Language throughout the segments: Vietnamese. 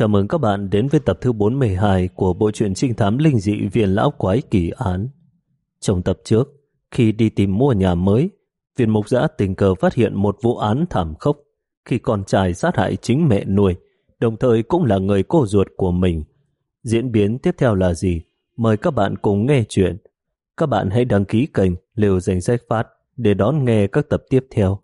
Chào mừng các bạn đến với tập thứ 42 của bộ truyện trinh thám linh dị Viên Lão Quái Kỳ Án. Trong tập trước, khi đi tìm mua nhà mới, viên mục giã tình cờ phát hiện một vụ án thảm khốc khi con trai sát hại chính mẹ nuôi, đồng thời cũng là người cô ruột của mình. Diễn biến tiếp theo là gì? Mời các bạn cùng nghe chuyện. Các bạn hãy đăng ký kênh Liều Danh Sách Phát để đón nghe các tập tiếp theo.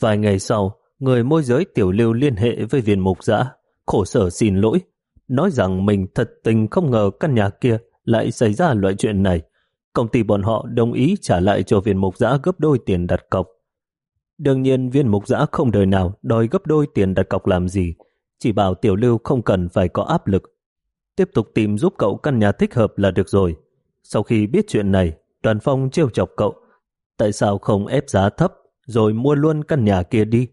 Vài ngày sau, người môi giới tiểu lưu liên hệ với viên mục giã, khổ sở xin lỗi, nói rằng mình thật tình không ngờ căn nhà kia lại xảy ra loại chuyện này. Công ty bọn họ đồng ý trả lại cho viên mục giã gấp đôi tiền đặt cọc. Đương nhiên viên mục giã không đời nào đòi gấp đôi tiền đặt cọc làm gì, chỉ bảo tiểu lưu không cần phải có áp lực. Tiếp tục tìm giúp cậu căn nhà thích hợp là được rồi. Sau khi biết chuyện này, Đoàn Phong trêu chọc cậu. Tại sao không ép giá thấp rồi mua luôn căn nhà kia đi?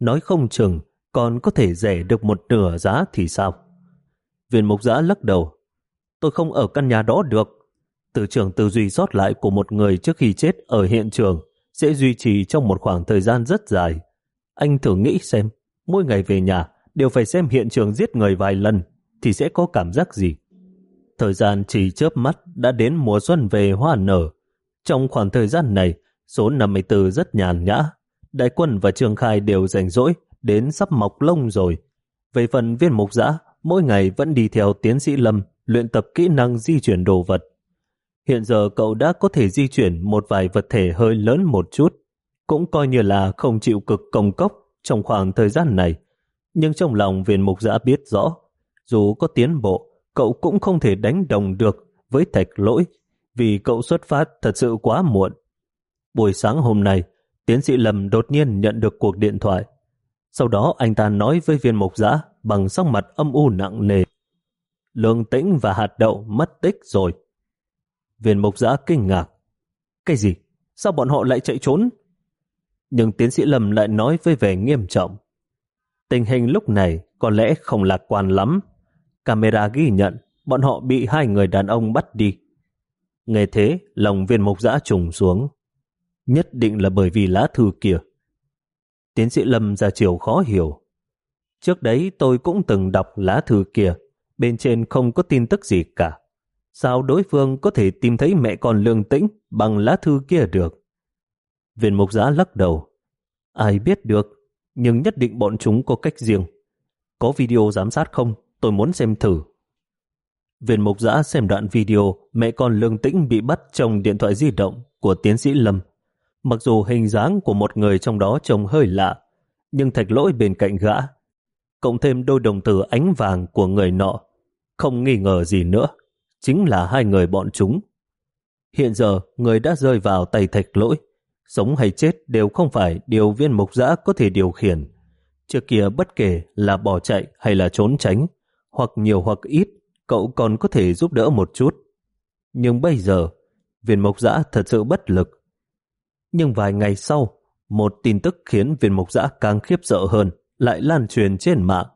Nói không chừng còn có thể rẻ được một nửa giá thì sao? Viên mục giã lắc đầu. Tôi không ở căn nhà đó được. Từ trường tư duy sót lại của một người trước khi chết ở hiện trường sẽ duy trì trong một khoảng thời gian rất dài. Anh thử nghĩ xem, mỗi ngày về nhà đều phải xem hiện trường giết người vài lần thì sẽ có cảm giác gì? Thời gian chỉ chớp mắt đã đến mùa xuân về hoa nở. Trong khoảng thời gian này, số 54 rất nhàn nhã. Đại quân và trương Khai đều rảnh rỗi, đến sắp mọc lông rồi. Về phần viên mục giã, mỗi ngày vẫn đi theo tiến sĩ Lâm luyện tập kỹ năng di chuyển đồ vật. Hiện giờ cậu đã có thể di chuyển một vài vật thể hơi lớn một chút, cũng coi như là không chịu cực công cốc trong khoảng thời gian này. Nhưng trong lòng viên mục giã biết rõ, dù có tiến bộ, cậu cũng không thể đánh đồng được với thạch lỗi, vì cậu xuất phát thật sự quá muộn. Buổi sáng hôm nay, tiến sĩ Lâm đột nhiên nhận được cuộc điện thoại. Sau đó anh ta nói với viên mục giã bằng sắc mặt âm u nặng nề. Lương tĩnh và hạt đậu mất tích rồi. Viên mục giã kinh ngạc. Cái gì? Sao bọn họ lại chạy trốn? Nhưng tiến sĩ Lâm lại nói với vẻ nghiêm trọng. Tình hình lúc này có lẽ không lạc quan lắm. Camera ghi nhận bọn họ bị hai người đàn ông bắt đi. Nghe thế, lòng viên mục giã trùng xuống. Nhất định là bởi vì lá thư kia. Tiến sĩ Lâm ra chiều khó hiểu. Trước đấy tôi cũng từng đọc lá thư kia, bên trên không có tin tức gì cả. Sao đối phương có thể tìm thấy mẹ con lương tĩnh bằng lá thư kia được? Viên mục giã lắc đầu. Ai biết được, nhưng nhất định bọn chúng có cách riêng. Có video giám sát không? Tôi muốn xem thử. Viên mục giã xem đoạn video mẹ con lương tĩnh bị bắt trong điện thoại di động của tiến sĩ Lâm. Mặc dù hình dáng của một người trong đó trông hơi lạ, nhưng thạch lỗi bên cạnh gã, cộng thêm đôi đồng tử ánh vàng của người nọ, không nghi ngờ gì nữa, chính là hai người bọn chúng. Hiện giờ, người đã rơi vào tay thạch lỗi, sống hay chết đều không phải điều viên mục giã có thể điều khiển. Trước kia bất kể là bỏ chạy hay là trốn tránh, hoặc nhiều hoặc ít, cậu còn có thể giúp đỡ một chút. Nhưng bây giờ, viên mục giã thật sự bất lực. Nhưng vài ngày sau, một tin tức khiến viên mục giã càng khiếp sợ hơn lại lan truyền trên mạng.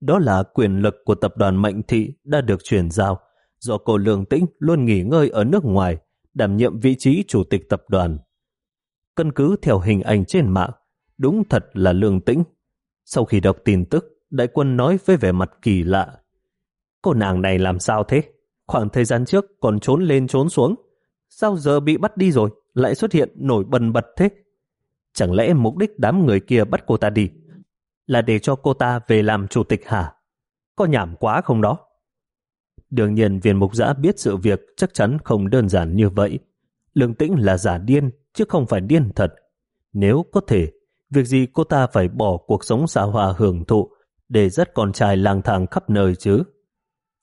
Đó là quyền lực của tập đoàn Mạnh Thị đã được chuyển giao do cô Lương Tĩnh luôn nghỉ ngơi ở nước ngoài đảm nhiệm vị trí chủ tịch tập đoàn. Căn cứ theo hình ảnh trên mạng, đúng thật là Lương Tĩnh. Sau khi đọc tin tức, đại quân nói với vẻ mặt kỳ lạ. Cô nàng này làm sao thế? Khoảng thời gian trước còn trốn lên trốn xuống. Sao giờ bị bắt đi rồi? Lại xuất hiện nổi bần bật thế? Chẳng lẽ mục đích đám người kia bắt cô ta đi là để cho cô ta về làm chủ tịch hả? Có nhảm quá không đó? Đương nhiên viên mục giã biết sự việc chắc chắn không đơn giản như vậy. Lương tĩnh là giả điên chứ không phải điên thật. Nếu có thể, việc gì cô ta phải bỏ cuộc sống xa hòa hưởng thụ để dắt con trai lang thang khắp nơi chứ?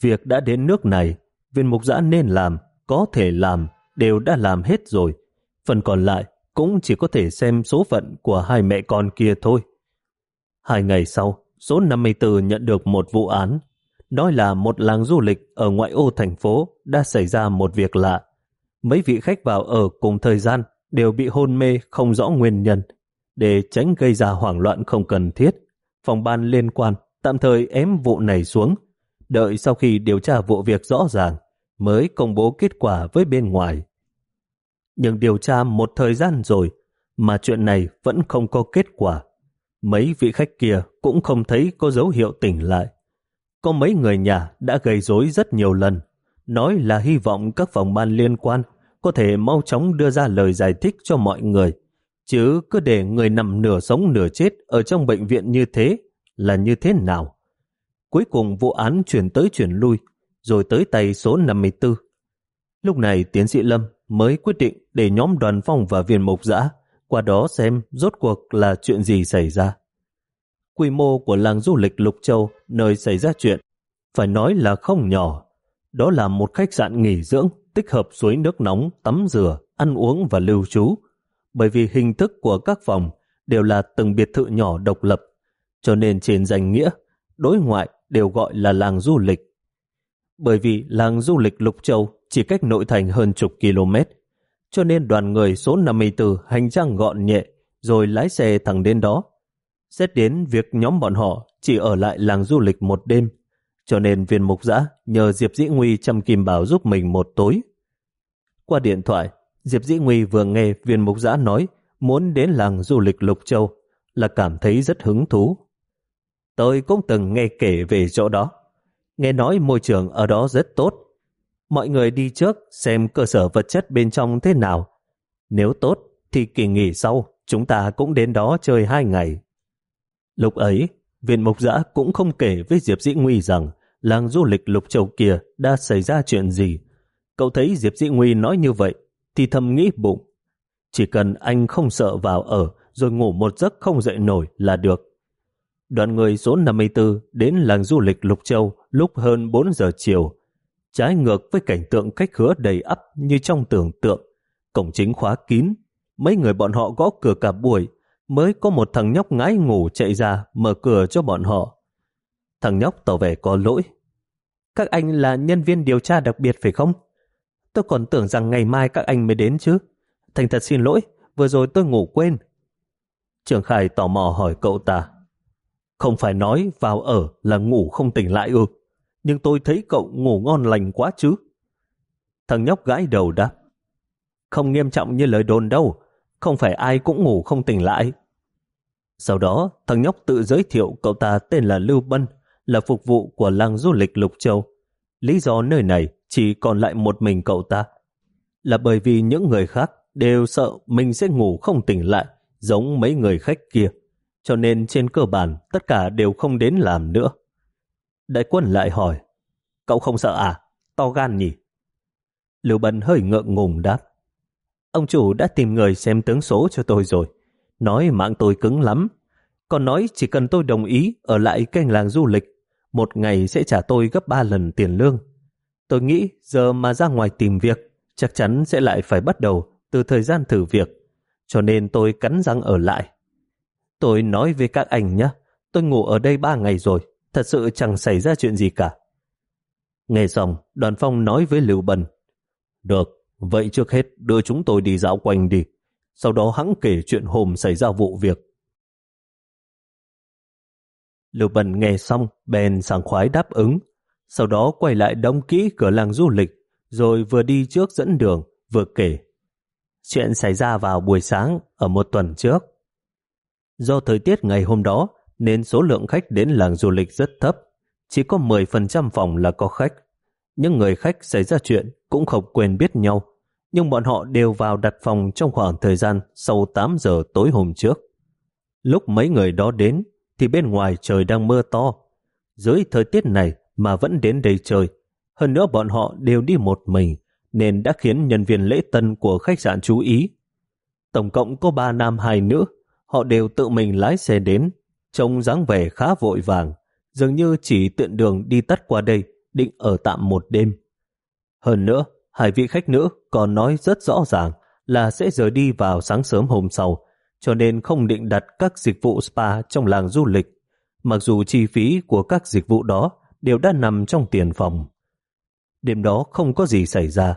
Việc đã đến nước này, viên mục giã nên làm, có thể làm, đều đã làm hết rồi. Phần còn lại cũng chỉ có thể xem số phận của hai mẹ con kia thôi. Hai ngày sau, số 54 nhận được một vụ án. Nói là một làng du lịch ở ngoại ô thành phố đã xảy ra một việc lạ. Mấy vị khách vào ở cùng thời gian đều bị hôn mê không rõ nguyên nhân. Để tránh gây ra hoảng loạn không cần thiết, phòng ban liên quan tạm thời ém vụ này xuống. Đợi sau khi điều tra vụ việc rõ ràng, mới công bố kết quả với bên ngoài. Nhưng điều tra một thời gian rồi mà chuyện này vẫn không có kết quả. Mấy vị khách kia cũng không thấy có dấu hiệu tỉnh lại. Có mấy người nhà đã gây rối rất nhiều lần, nói là hy vọng các phòng ban liên quan có thể mau chóng đưa ra lời giải thích cho mọi người, chứ cứ để người nằm nửa sống nửa chết ở trong bệnh viện như thế là như thế nào. Cuối cùng vụ án chuyển tới chuyển lui, rồi tới tay số 54. Lúc này tiến sĩ Lâm mới quyết định để nhóm đoàn phong và viên mục giã qua đó xem rốt cuộc là chuyện gì xảy ra. Quy mô của làng du lịch Lục Châu nơi xảy ra chuyện phải nói là không nhỏ. Đó là một khách sạn nghỉ dưỡng tích hợp suối nước nóng, tắm rửa, ăn uống và lưu trú. Bởi vì hình thức của các phòng đều là từng biệt thự nhỏ độc lập, cho nên trên danh nghĩa, đối ngoại đều gọi là làng du lịch. Bởi vì làng du lịch Lục Châu chỉ cách nội thành hơn chục km, cho nên đoàn người số 54 hành trang gọn nhẹ rồi lái xe thẳng đến đó. Xét đến việc nhóm bọn họ chỉ ở lại làng du lịch một đêm, cho nên viên mục giã nhờ Diệp Dĩ Nguy chăm kim bảo giúp mình một tối. Qua điện thoại, Diệp Dĩ Nguy vừa nghe viên mục giã nói muốn đến làng du lịch Lục Châu là cảm thấy rất hứng thú. Tôi cũng từng nghe kể về chỗ đó. Nghe nói môi trường ở đó rất tốt. Mọi người đi trước xem cơ sở vật chất bên trong thế nào. Nếu tốt thì kỳ nghỉ sau chúng ta cũng đến đó chơi hai ngày. Lúc ấy, viên mục giã cũng không kể với Diệp Dĩ Nguy rằng làng du lịch Lục Châu kia đã xảy ra chuyện gì. Cậu thấy Diệp Dĩ Nguy nói như vậy thì thầm nghĩ bụng. Chỉ cần anh không sợ vào ở rồi ngủ một giấc không dậy nổi là được. Đoàn người số 54 đến làng du lịch Lục Châu lúc hơn 4 giờ chiều. Trái ngược với cảnh tượng cách hứa đầy ắp như trong tưởng tượng. Cổng chính khóa kín. Mấy người bọn họ gõ cửa cả buổi mới có một thằng nhóc ngái ngủ chạy ra mở cửa cho bọn họ. Thằng nhóc tỏ vẻ có lỗi. Các anh là nhân viên điều tra đặc biệt phải không? Tôi còn tưởng rằng ngày mai các anh mới đến chứ. Thành thật xin lỗi, vừa rồi tôi ngủ quên. Trường Khải tò mò hỏi cậu ta. Không phải nói vào ở là ngủ không tỉnh lại ư. Nhưng tôi thấy cậu ngủ ngon lành quá chứ. Thằng nhóc gãi đầu đáp. Không nghiêm trọng như lời đồn đâu. Không phải ai cũng ngủ không tỉnh lại. Sau đó, thằng nhóc tự giới thiệu cậu ta tên là Lưu Bân, là phục vụ của làng du lịch Lục Châu. Lý do nơi này chỉ còn lại một mình cậu ta. Là bởi vì những người khác đều sợ mình sẽ ngủ không tỉnh lại, giống mấy người khách kia. Cho nên trên cơ bản tất cả đều không đến làm nữa. Đại quân lại hỏi, cậu không sợ à? To gan nhỉ? Lưu Bân hơi ngượng ngùng đáp. Ông chủ đã tìm người xem tướng số cho tôi rồi. Nói mạng tôi cứng lắm. Còn nói chỉ cần tôi đồng ý ở lại kênh làng du lịch, một ngày sẽ trả tôi gấp ba lần tiền lương. Tôi nghĩ giờ mà ra ngoài tìm việc, chắc chắn sẽ lại phải bắt đầu từ thời gian thử việc. Cho nên tôi cắn răng ở lại. Tôi nói với các anh nhé, tôi ngủ ở đây ba ngày rồi, thật sự chẳng xảy ra chuyện gì cả. Nghe xong, đoàn phong nói với Lưu Bân, Được, vậy trước hết đưa chúng tôi đi dạo quanh đi, sau đó hắn kể chuyện hôm xảy ra vụ việc. Lưu Bân nghe xong, bèn sảng khoái đáp ứng, sau đó quay lại đóng kỹ cửa làng du lịch, rồi vừa đi trước dẫn đường, vừa kể. Chuyện xảy ra vào buổi sáng ở một tuần trước. Do thời tiết ngày hôm đó, nên số lượng khách đến làng du lịch rất thấp, chỉ có 10% phòng là có khách. Những người khách xảy ra chuyện cũng không quên biết nhau, nhưng bọn họ đều vào đặt phòng trong khoảng thời gian sau 8 giờ tối hôm trước. Lúc mấy người đó đến, thì bên ngoài trời đang mưa to. Dưới thời tiết này mà vẫn đến đây chơi. Hơn nữa bọn họ đều đi một mình, nên đã khiến nhân viên lễ tân của khách sạn chú ý. Tổng cộng có ba nam hai nữ, họ đều tự mình lái xe đến, trông dáng vẻ khá vội vàng, dường như chỉ tiện đường đi tắt qua đây, định ở tạm một đêm. Hơn nữa, hai vị khách nữ còn nói rất rõ ràng là sẽ rời đi vào sáng sớm hôm sau, cho nên không định đặt các dịch vụ spa trong làng du lịch, mặc dù chi phí của các dịch vụ đó đều đã nằm trong tiền phòng. Đêm đó không có gì xảy ra.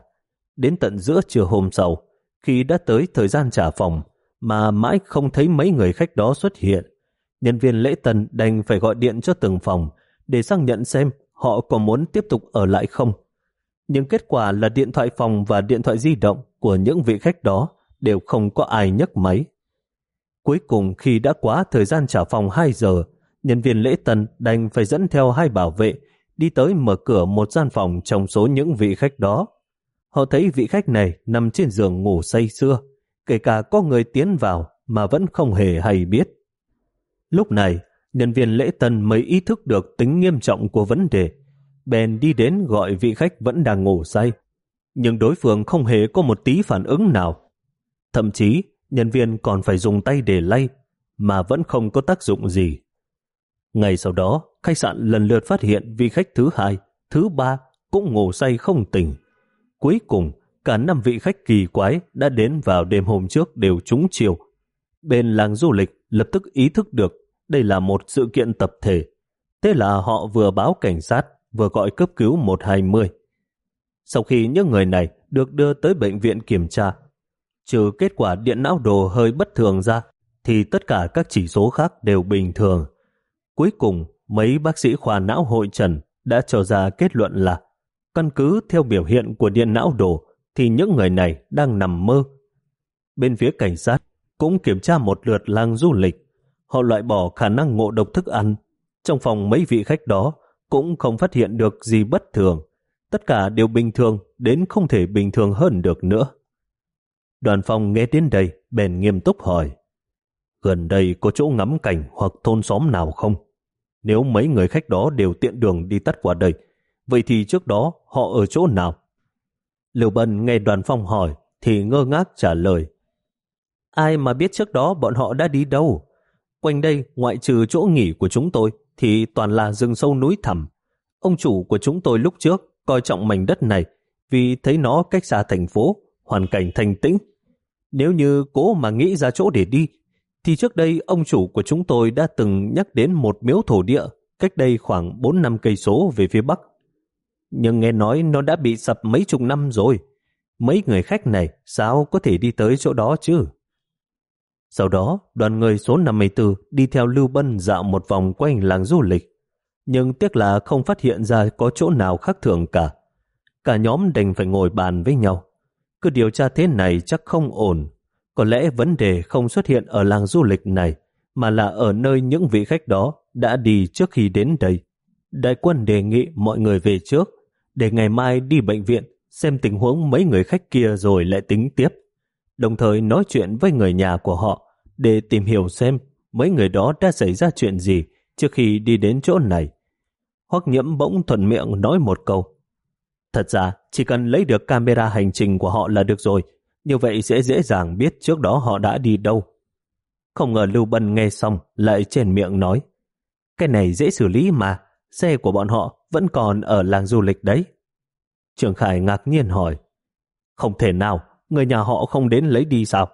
Đến tận giữa trưa hôm sau, khi đã tới thời gian trả phòng, mà mãi không thấy mấy người khách đó xuất hiện, nhân viên lễ tân đành phải gọi điện cho từng phòng để xác nhận xem họ có muốn tiếp tục ở lại không. Nhưng kết quả là điện thoại phòng và điện thoại di động của những vị khách đó đều không có ai nhấc máy. Cuối cùng khi đã quá thời gian trả phòng 2 giờ, nhân viên lễ tân đành phải dẫn theo hai bảo vệ đi tới mở cửa một gian phòng trong số những vị khách đó. Họ thấy vị khách này nằm trên giường ngủ say sưa, kể cả có người tiến vào mà vẫn không hề hay biết. Lúc này, nhân viên lễ tân mới ý thức được tính nghiêm trọng của vấn đề. Bèn đi đến gọi vị khách vẫn đang ngủ say. Nhưng đối phương không hề có một tí phản ứng nào. Thậm chí, nhân viên còn phải dùng tay để lay, mà vẫn không có tác dụng gì. Ngày sau đó, khách sạn lần lượt phát hiện vị khách thứ hai, thứ ba cũng ngủ say không tỉnh. Cuối cùng, cả năm vị khách kỳ quái đã đến vào đêm hôm trước đều trúng chiều. Bên làng du lịch lập tức ý thức được đây là một sự kiện tập thể. Thế là họ vừa báo cảnh sát, vừa gọi cấp cứu 120. Sau khi những người này được đưa tới bệnh viện kiểm tra, trừ kết quả điện não đồ hơi bất thường ra, thì tất cả các chỉ số khác đều bình thường. Cuối cùng, mấy bác sĩ khoa não hội trần đã cho ra kết luận là căn cứ theo biểu hiện của điện não đồ thì những người này đang nằm mơ. Bên phía cảnh sát cũng kiểm tra một lượt làng du lịch. Họ loại bỏ khả năng ngộ độc thức ăn. Trong phòng mấy vị khách đó cũng không phát hiện được gì bất thường. Tất cả đều bình thường đến không thể bình thường hơn được nữa. Đoàn phòng nghe đến đây bèn nghiêm túc hỏi gần đây có chỗ ngắm cảnh hoặc thôn xóm nào không? Nếu mấy người khách đó đều tiện đường đi tắt qua đây, vậy thì trước đó họ ở chỗ nào? liều Bân nghe đoàn phong hỏi thì ngơ ngác trả lời. Ai mà biết trước đó bọn họ đã đi đâu? Quanh đây, ngoại trừ chỗ nghỉ của chúng tôi, thì toàn là rừng sâu núi thẳm. Ông chủ của chúng tôi lúc trước coi trọng mảnh đất này vì thấy nó cách xa thành phố, hoàn cảnh thanh tĩnh. Nếu như cố mà nghĩ ra chỗ để đi, thì trước đây ông chủ của chúng tôi đã từng nhắc đến một miếu thổ địa cách đây khoảng 4 năm cây số về phía bắc. Nhưng nghe nói nó đã bị sập mấy chục năm rồi. Mấy người khách này sao có thể đi tới chỗ đó chứ? Sau đó, đoàn người số 54 đi theo Lưu Bân dạo một vòng quanh làng du lịch. Nhưng tiếc là không phát hiện ra có chỗ nào khác thường cả. Cả nhóm đành phải ngồi bàn với nhau. Cứ điều tra thế này chắc không ổn. Có lẽ vấn đề không xuất hiện ở làng du lịch này, mà là ở nơi những vị khách đó đã đi trước khi đến đây. Đại quân đề nghị mọi người về trước, để ngày mai đi bệnh viện xem tình huống mấy người khách kia rồi lại tính tiếp. Đồng thời nói chuyện với người nhà của họ để tìm hiểu xem mấy người đó đã xảy ra chuyện gì trước khi đi đến chỗ này. Hoắc nhiễm bỗng thuận miệng nói một câu. Thật ra, chỉ cần lấy được camera hành trình của họ là được rồi, như vậy sẽ dễ dàng biết trước đó họ đã đi đâu. Không ngờ Lưu Bân nghe xong lại trên miệng nói Cái này dễ xử lý mà, xe của bọn họ vẫn còn ở làng du lịch đấy. Trường Khải ngạc nhiên hỏi Không thể nào, người nhà họ không đến lấy đi sao?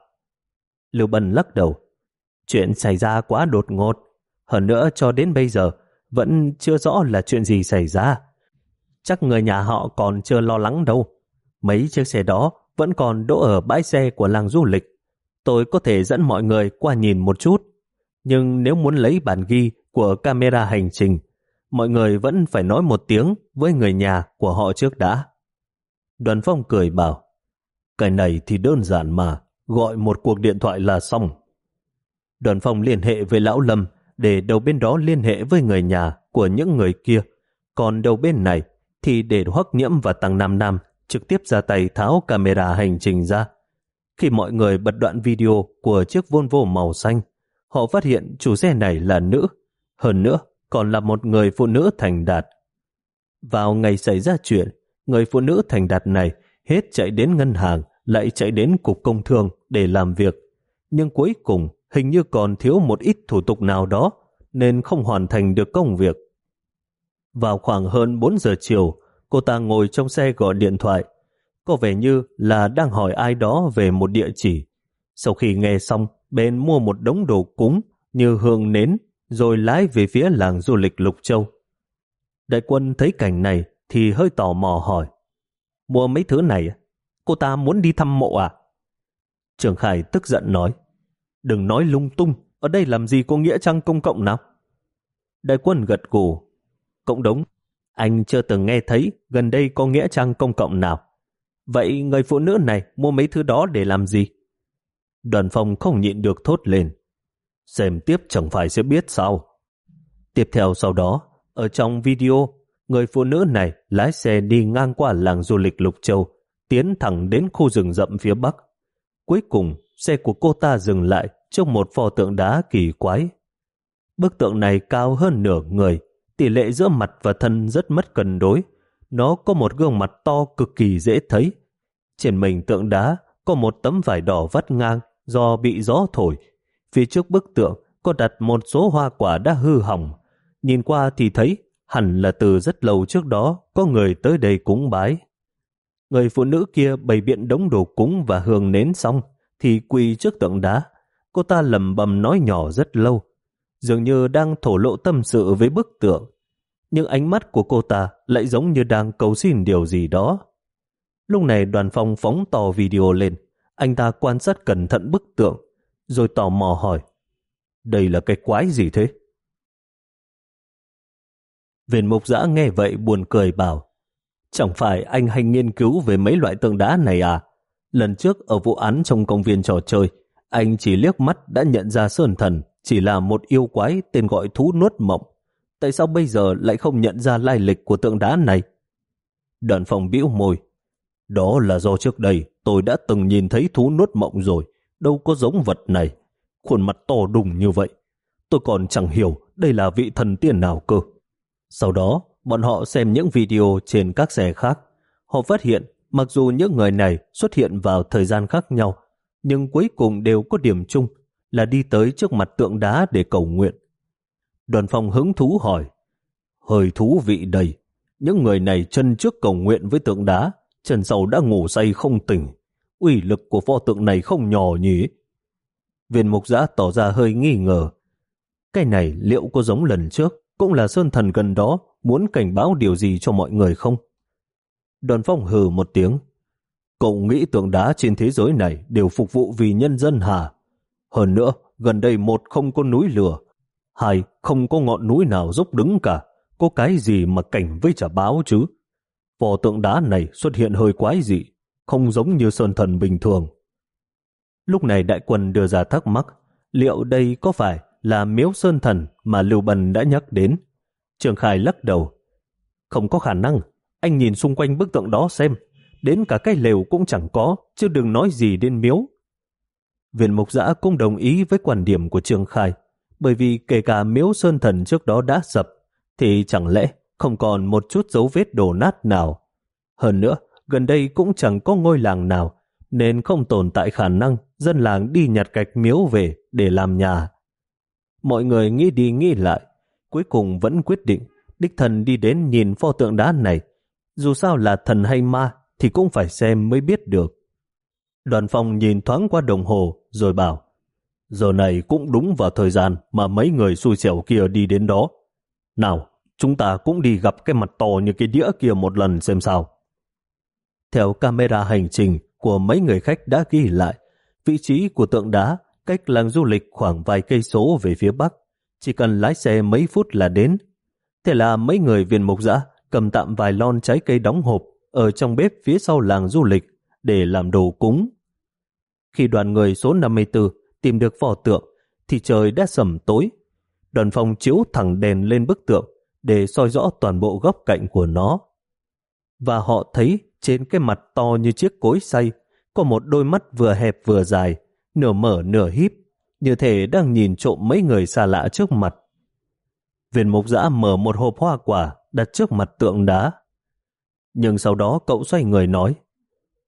Lưu Bân lắc đầu Chuyện xảy ra quá đột ngột Hơn nữa cho đến bây giờ vẫn chưa rõ là chuyện gì xảy ra. Chắc người nhà họ còn chưa lo lắng đâu. Mấy chiếc xe đó vẫn còn đỗ ở bãi xe của làng du lịch. Tôi có thể dẫn mọi người qua nhìn một chút. Nhưng nếu muốn lấy bản ghi của camera hành trình, mọi người vẫn phải nói một tiếng với người nhà của họ trước đã. Đoàn phong cười bảo, cái này thì đơn giản mà, gọi một cuộc điện thoại là xong. Đoàn phòng liên hệ với Lão Lâm để đầu bên đó liên hệ với người nhà của những người kia. Còn đầu bên này thì để Hoắc Nhiễm và Tăng Nam Nam trực tiếp ra tay tháo camera hành trình ra. Khi mọi người bật đoạn video của chiếc Volvo màu xanh, họ phát hiện chủ xe này là nữ, hơn nữa còn là một người phụ nữ thành đạt. Vào ngày xảy ra chuyện, người phụ nữ thành đạt này hết chạy đến ngân hàng, lại chạy đến cục công thương để làm việc. Nhưng cuối cùng hình như còn thiếu một ít thủ tục nào đó, nên không hoàn thành được công việc. Vào khoảng hơn 4 giờ chiều, cô ta ngồi trong xe gọi điện thoại. Có vẻ như là đang hỏi ai đó về một địa chỉ. Sau khi nghe xong, bên mua một đống đồ cúng như hương nến, rồi lái về phía làng du lịch Lục Châu. Đại quân thấy cảnh này thì hơi tò mò hỏi. Mua mấy thứ này, cô ta muốn đi thăm mộ à? Trường Khải tức giận nói. Đừng nói lung tung, ở đây làm gì có nghĩa trang công cộng nào? Đại quân gật gù. Cộng đống Anh chưa từng nghe thấy gần đây có nghĩa trang công cộng nào. Vậy người phụ nữ này mua mấy thứ đó để làm gì? Đoàn phòng không nhịn được thốt lên. Xem tiếp chẳng phải sẽ biết sao. Tiếp theo sau đó, ở trong video, người phụ nữ này lái xe đi ngang qua làng du lịch Lục Châu, tiến thẳng đến khu rừng rậm phía bắc. Cuối cùng, xe của cô ta dừng lại trước một pho tượng đá kỳ quái. Bức tượng này cao hơn nửa người, tỷ lệ giữa mặt và thân rất mất cân đối. Nó có một gương mặt to cực kỳ dễ thấy. Trên mình tượng đá có một tấm vải đỏ vắt ngang do bị gió thổi. Phía trước bức tượng có đặt một số hoa quả đã hư hỏng. Nhìn qua thì thấy hẳn là từ rất lâu trước đó có người tới đây cúng bái. Người phụ nữ kia bày biện đống đồ cúng và hương nến xong thì quỳ trước tượng đá. Cô ta lầm bầm nói nhỏ rất lâu, dường như đang thổ lộ tâm sự với bức tượng. Nhưng ánh mắt của cô ta lại giống như đang cầu xin điều gì đó. Lúc này đoàn phong phóng to video lên, anh ta quan sát cẩn thận bức tượng, rồi tò mò hỏi, đây là cái quái gì thế? Viên mục giã nghe vậy buồn cười bảo, chẳng phải anh hay nghiên cứu về mấy loại tượng đá này à? Lần trước ở vụ án trong công viên trò chơi, anh chỉ liếc mắt đã nhận ra Sơn Thần chỉ là một yêu quái tên gọi thú nuốt mộng. Tại sao bây giờ lại không nhận ra lai lịch của tượng đá này? Đoàn phòng bĩu môi. Đó là do trước đây tôi đã từng nhìn thấy thú nuốt mộng rồi, đâu có giống vật này. Khuôn mặt to đùng như vậy. Tôi còn chẳng hiểu đây là vị thần tiên nào cơ. Sau đó, bọn họ xem những video trên các xe khác. Họ phát hiện mặc dù những người này xuất hiện vào thời gian khác nhau, nhưng cuối cùng đều có điểm chung là đi tới trước mặt tượng đá để cầu nguyện. Đoàn phòng hứng thú hỏi, hơi thú vị đầy, những người này chân trước cầu nguyện với tượng đá, chân sau đã ngủ say không tỉnh. uy lực của pho tượng này không nhỏ nhỉ? Viên mục giã tỏ ra hơi nghi ngờ. Cái này liệu có giống lần trước, cũng là sơn thần gần đó, muốn cảnh báo điều gì cho mọi người không? Đoàn phong hừ một tiếng. Cậu nghĩ tượng đá trên thế giới này đều phục vụ vì nhân dân hả? Hơn nữa, gần đây một không có núi lửa, hai không có ngọn núi nào dốc đứng cả. Có cái gì mà cảnh với trả báo chứ? Vỏ tượng đá này xuất hiện hơi quái dị, không giống như sơn thần bình thường. Lúc này đại quân đưa ra thắc mắc, liệu đây có phải là miếu sơn thần mà Lưu Bần đã nhắc đến? Trường Khai lắc đầu. Không có khả năng, anh nhìn xung quanh bức tượng đó xem, đến cả cái lều cũng chẳng có, chứ đừng nói gì đến miếu. Viện Mục Giã cũng đồng ý với quan điểm của Trường Khai, bởi vì kể cả miếu sơn thần trước đó đã sập, thì chẳng lẽ không còn một chút dấu vết đổ nát nào. Hơn nữa, gần đây cũng chẳng có ngôi làng nào, nên không tồn tại khả năng dân làng đi nhặt gạch miếu về để làm nhà. Mọi người nghĩ đi nghĩ lại, cuối cùng vẫn quyết định đích thần đi đến nhìn pho tượng đá này. Dù sao là thần hay ma thì cũng phải xem mới biết được. Đoàn phòng nhìn thoáng qua đồng hồ rồi bảo giờ này cũng đúng vào thời gian mà mấy người xui xẻo kia đi đến đó. Nào, chúng ta cũng đi gặp cái mặt to như cái đĩa kia một lần xem sao. Theo camera hành trình của mấy người khách đã ghi lại, vị trí của tượng đá cách làng du lịch khoảng vài cây số về phía bắc, chỉ cần lái xe mấy phút là đến. Thế là mấy người viên mục dã cầm tạm vài lon trái cây đóng hộp ở trong bếp phía sau làng du lịch để làm đồ cúng. Khi đoàn người số 54 tìm được pho tượng, thì trời đã sầm tối. Đoàn phòng chiếu thẳng đèn lên bức tượng để soi rõ toàn bộ góc cạnh của nó. Và họ thấy trên cái mặt to như chiếc cối xay có một đôi mắt vừa hẹp vừa dài, nửa mở nửa híp, như thể đang nhìn trộm mấy người xa lạ trước mặt. Viên mục giã mở một hộp hoa quả đặt trước mặt tượng đá. Nhưng sau đó cậu xoay người nói,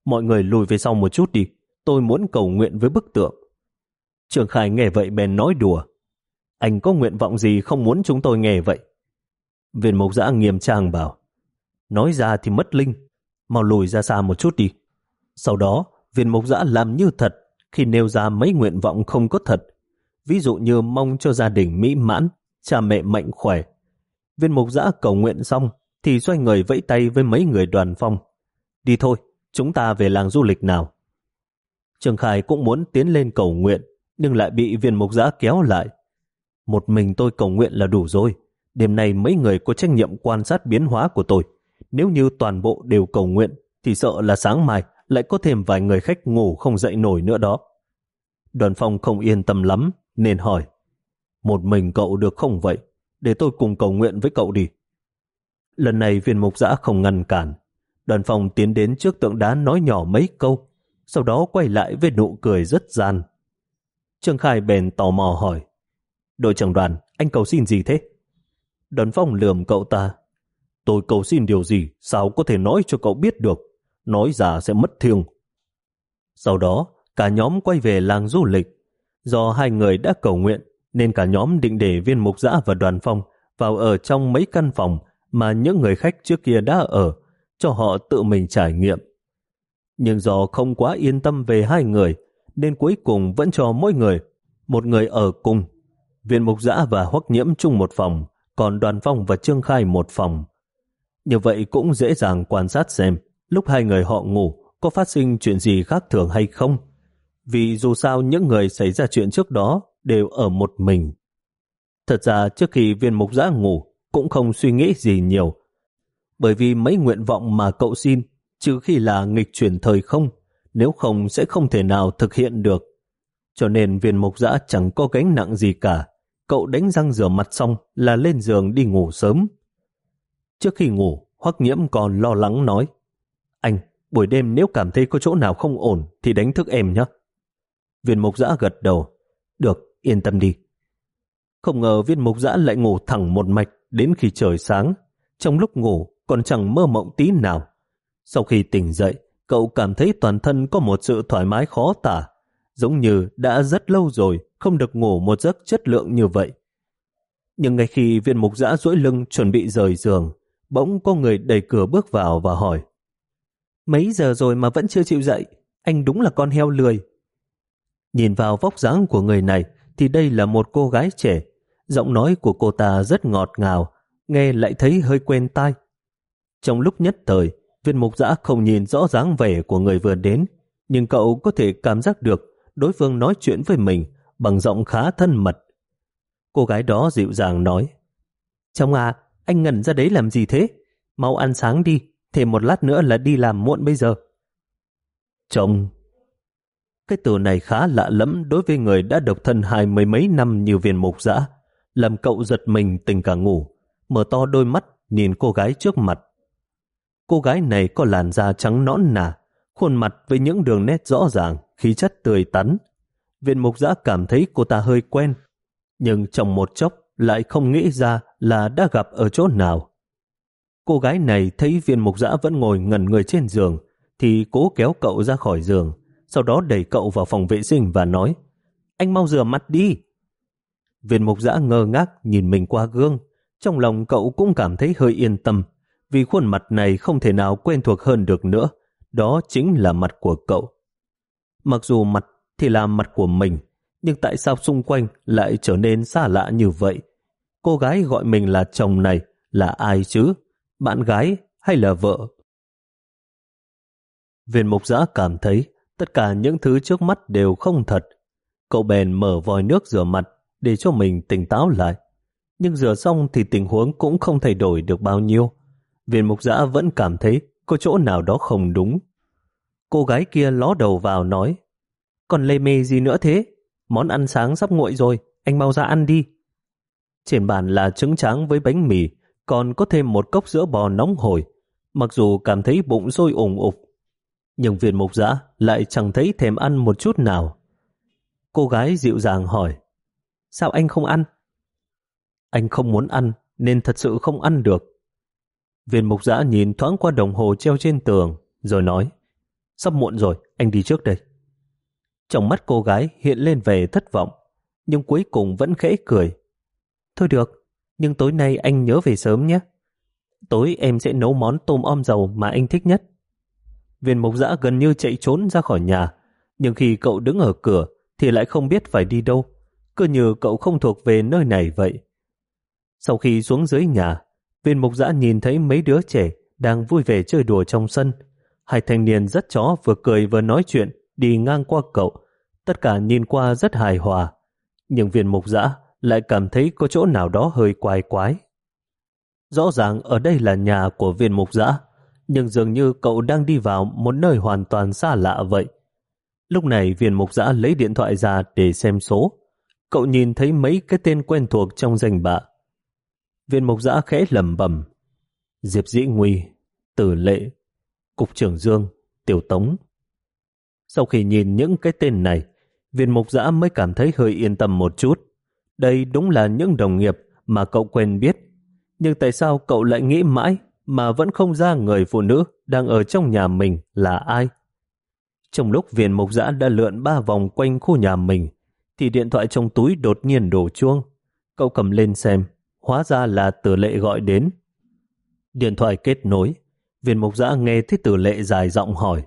mọi người lùi về sau một chút đi, tôi muốn cầu nguyện với bức tượng. Trường Khải nghe vậy bèn nói đùa, anh có nguyện vọng gì không muốn chúng tôi nghe vậy? Viên mục giã nghiêm trang bảo, nói ra thì mất linh, mau lùi ra xa một chút đi. Sau đó, viên mục giã làm như thật khi nêu ra mấy nguyện vọng không có thật, ví dụ như mong cho gia đình mỹ mãn, cha mẹ mạnh khỏe. Viên mục giã cầu nguyện xong thì xoay người vẫy tay với mấy người đoàn phong. Đi thôi, chúng ta về làng du lịch nào. Trường Khải cũng muốn tiến lên cầu nguyện, nhưng lại bị viên mục giã kéo lại. Một mình tôi cầu nguyện là đủ rồi, Đêm nay mấy người có trách nhiệm quan sát biến hóa của tôi. Nếu như toàn bộ đều cầu nguyện, thì sợ là sáng mai lại có thêm vài người khách ngủ không dậy nổi nữa đó. Đoàn phong không yên tâm lắm, nên hỏi. Một mình cậu được không vậy? Để tôi cùng cầu nguyện với cậu đi. Lần này viên mục giã không ngăn cản. Đoàn phong tiến đến trước tượng đá nói nhỏ mấy câu, sau đó quay lại với nụ cười rất gian. Trương Khai bèn tò mò hỏi. Đội trưởng đoàn, anh cầu xin gì thế? Đoàn phong lườm cậu ta. Tôi cầu xin điều gì, sao có thể nói cho cậu biết được? Nói ra sẽ mất thiêng. Sau đó, cả nhóm quay về làng du lịch. Do hai người đã cầu nguyện, nên cả nhóm định để viên mục giã và đoàn phong vào ở trong mấy căn phòng mà những người khách trước kia đã ở, cho họ tự mình trải nghiệm. Nhưng do không quá yên tâm về hai người, nên cuối cùng vẫn cho mỗi người một người ở cùng. Viên mục giã và hoắc nhiễm chung một phòng, còn đoàn phong và trương khai một phòng. Như vậy cũng dễ dàng quan sát xem lúc hai người họ ngủ có phát sinh chuyện gì khác thường hay không. Vì dù sao những người xảy ra chuyện trước đó đều ở một mình. Thật ra trước khi viên mục giã ngủ cũng không suy nghĩ gì nhiều. Bởi vì mấy nguyện vọng mà cậu xin trừ khi là nghịch chuyển thời không, nếu không sẽ không thể nào thực hiện được. Cho nên viên mục giã chẳng có gánh nặng gì cả. Cậu đánh răng rửa mặt xong là lên giường đi ngủ sớm. Trước khi ngủ, Hoắc Nhiễm còn lo lắng nói buổi đêm nếu cảm thấy có chỗ nào không ổn thì đánh thức em nhé. Viên mục giã gật đầu. Được, yên tâm đi. Không ngờ viên mục giã lại ngủ thẳng một mạch đến khi trời sáng. Trong lúc ngủ còn chẳng mơ mộng tí nào. Sau khi tỉnh dậy, cậu cảm thấy toàn thân có một sự thoải mái khó tả, giống như đã rất lâu rồi không được ngủ một giấc chất lượng như vậy. Nhưng ngay khi viên mục giã duỗi lưng chuẩn bị rời giường, bỗng có người đẩy cửa bước vào và hỏi Mấy giờ rồi mà vẫn chưa chịu dậy, anh đúng là con heo lười. Nhìn vào vóc dáng của người này thì đây là một cô gái trẻ. Giọng nói của cô ta rất ngọt ngào, nghe lại thấy hơi quen tai. Trong lúc nhất thời, viên mục giã không nhìn rõ dáng vẻ của người vừa đến, nhưng cậu có thể cảm giác được đối phương nói chuyện với mình bằng giọng khá thân mật. Cô gái đó dịu dàng nói, Chồng à, anh ngẩn ra đấy làm gì thế? Mau ăn sáng đi, thêm một lát nữa là đi làm muộn bây giờ. Chồng, cái từ này khá lạ lẫm đối với người đã độc thân hai mươi mấy năm như viên mục dã, làm cậu giật mình tỉnh cả ngủ, mở to đôi mắt nhìn cô gái trước mặt. Cô gái này có làn da trắng nõn nà, khuôn mặt với những đường nét rõ ràng, khí chất tươi tắn. Viên mục giã cảm thấy cô ta hơi quen, nhưng trong một chốc lại không nghĩ ra là đã gặp ở chỗ nào. Cô gái này thấy viên mục giã vẫn ngồi ngẩn người trên giường, thì cố kéo cậu ra khỏi giường, sau đó đẩy cậu vào phòng vệ sinh và nói Anh mau rửa mặt đi. Viên mục giã ngơ ngác nhìn mình qua gương, trong lòng cậu cũng cảm thấy hơi yên tâm, vì khuôn mặt này không thể nào quen thuộc hơn được nữa, đó chính là mặt của cậu. Mặc dù mặt thì là mặt của mình, nhưng tại sao xung quanh lại trở nên xa lạ như vậy? Cô gái gọi mình là chồng này là ai chứ? Bạn gái hay là vợ? Viên mục giã cảm thấy tất cả những thứ trước mắt đều không thật. Cậu bèn mở vòi nước rửa mặt để cho mình tỉnh táo lại. Nhưng rửa xong thì tình huống cũng không thay đổi được bao nhiêu. Viên mục giã vẫn cảm thấy có chỗ nào đó không đúng. Cô gái kia ló đầu vào nói Còn lê mê gì nữa thế? Món ăn sáng sắp nguội rồi, anh mau ra ăn đi. Trên bàn là trứng tráng với bánh mì, còn có thêm một cốc sữa bò nóng hổi. Mặc dù cảm thấy bụng sôi ủng ục, nhưng viên mục giã lại chẳng thấy thèm ăn một chút nào. Cô gái dịu dàng hỏi, sao anh không ăn? Anh không muốn ăn, nên thật sự không ăn được. Viên mục giã nhìn thoáng qua đồng hồ treo trên tường, rồi nói, sắp muộn rồi, anh đi trước đây. Trong mắt cô gái hiện lên vẻ thất vọng, nhưng cuối cùng vẫn khẽ cười. Thôi được, nhưng tối nay anh nhớ về sớm nhé. Tối em sẽ nấu món tôm om dầu mà anh thích nhất. Viên mục giã gần như chạy trốn ra khỏi nhà, nhưng khi cậu đứng ở cửa thì lại không biết phải đi đâu, cứ như cậu không thuộc về nơi này vậy. Sau khi xuống dưới nhà, viên mục giã nhìn thấy mấy đứa trẻ đang vui vẻ chơi đùa trong sân. Hai thanh niên rất chó vừa cười vừa nói chuyện đi ngang qua cậu. Tất cả nhìn qua rất hài hòa. Nhưng viên mục giã lại cảm thấy có chỗ nào đó hơi quái quái. Rõ ràng ở đây là nhà của viên mục giã, nhưng dường như cậu đang đi vào một nơi hoàn toàn xa lạ vậy. Lúc này viên mục giã lấy điện thoại ra để xem số. Cậu nhìn thấy mấy cái tên quen thuộc trong danh bạ. Viên mục giã khẽ lầm bẩm: Diệp Dĩ Nguy, Tử Lệ, Cục trưởng Dương, Tiểu Tống. Sau khi nhìn những cái tên này, viên mục giã mới cảm thấy hơi yên tâm một chút. Đây đúng là những đồng nghiệp mà cậu quen biết. Nhưng tại sao cậu lại nghĩ mãi mà vẫn không ra người phụ nữ đang ở trong nhà mình là ai? Trong lúc viên mục giã đã lượn ba vòng quanh khu nhà mình, thì điện thoại trong túi đột nhiên đổ chuông. Cậu cầm lên xem, hóa ra là tử lệ gọi đến. Điện thoại kết nối, viên mục giã nghe thấy tử lệ dài giọng hỏi,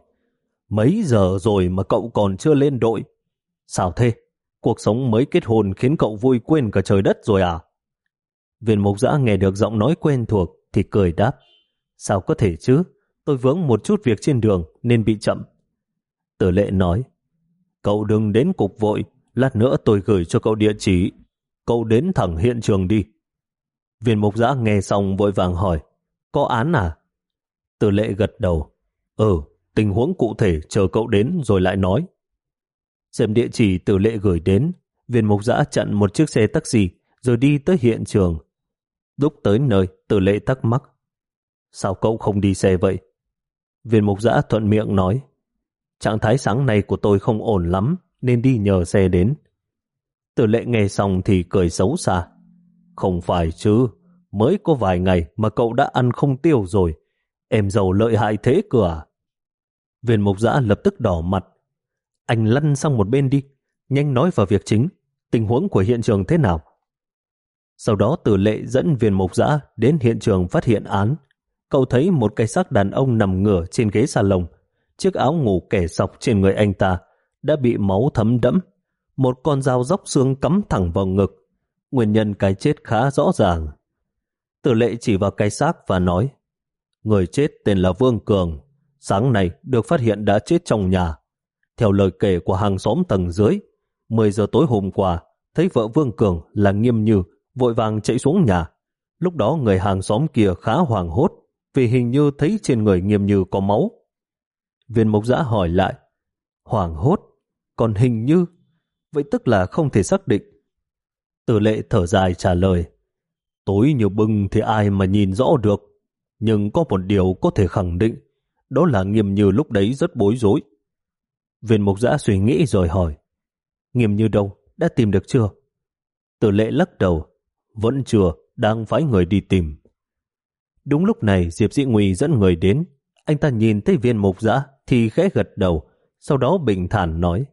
mấy giờ rồi mà cậu còn chưa lên đội? Sao thế? Cuộc sống mới kết hôn khiến cậu vui quên cả trời đất rồi à? Viên mục giã nghe được giọng nói quen thuộc thì cười đáp. Sao có thể chứ? Tôi vướng một chút việc trên đường nên bị chậm. Tử lệ nói, cậu đừng đến cục vội, lát nữa tôi gửi cho cậu địa chỉ. Cậu đến thẳng hiện trường đi. Viên mục giã nghe xong vội vàng hỏi, có án à? Tử lệ gật đầu, ừ, tình huống cụ thể chờ cậu đến rồi lại nói. Xem địa chỉ tử lệ gửi đến, viên mục giã chặn một chiếc xe taxi rồi đi tới hiện trường. Lúc tới nơi, tử lệ thắc mắc. Sao cậu không đi xe vậy? Viên mục giã thuận miệng nói. Trạng thái sáng nay của tôi không ổn lắm, nên đi nhờ xe đến. Tử lệ nghe xong thì cười xấu xa. Không phải chứ, mới có vài ngày mà cậu đã ăn không tiêu rồi. Em giàu lợi hại thế cửa? À? Viên mục giã lập tức đỏ mặt. Anh lăn sang một bên đi, nhanh nói vào việc chính. Tình huống của hiện trường thế nào? Sau đó tử lệ dẫn viên mục giã đến hiện trường phát hiện án. Cậu thấy một cái xác đàn ông nằm ngửa trên ghế salon. Chiếc áo ngủ kẻ sọc trên người anh ta đã bị máu thấm đẫm. Một con dao dốc xương cắm thẳng vào ngực. Nguyên nhân cái chết khá rõ ràng. Tử lệ chỉ vào cái xác và nói Người chết tên là Vương Cường. Sáng nay được phát hiện đã chết trong nhà. Theo lời kể của hàng xóm tầng dưới, 10 giờ tối hôm qua, thấy vợ Vương Cường là Nghiêm Như vội vàng chạy xuống nhà. Lúc đó người hàng xóm kia khá hoàng hốt vì hình như thấy trên người Nghiêm Như có máu. Viên Mộc giã hỏi lại, hoàng hốt, còn hình như, vậy tức là không thể xác định. Tử lệ thở dài trả lời, tối như bưng thì ai mà nhìn rõ được, nhưng có một điều có thể khẳng định, đó là Nghiêm Như lúc đấy rất bối rối. Viên mục giã suy nghĩ rồi hỏi, Nghiêm Như đâu, đã tìm được chưa? Tử lệ lắc đầu, vẫn chưa, đang phái người đi tìm. Đúng lúc này Diệp Dĩ Nguy dẫn người đến, anh ta nhìn thấy viên mục giã thì khẽ gật đầu, sau đó bình thản nói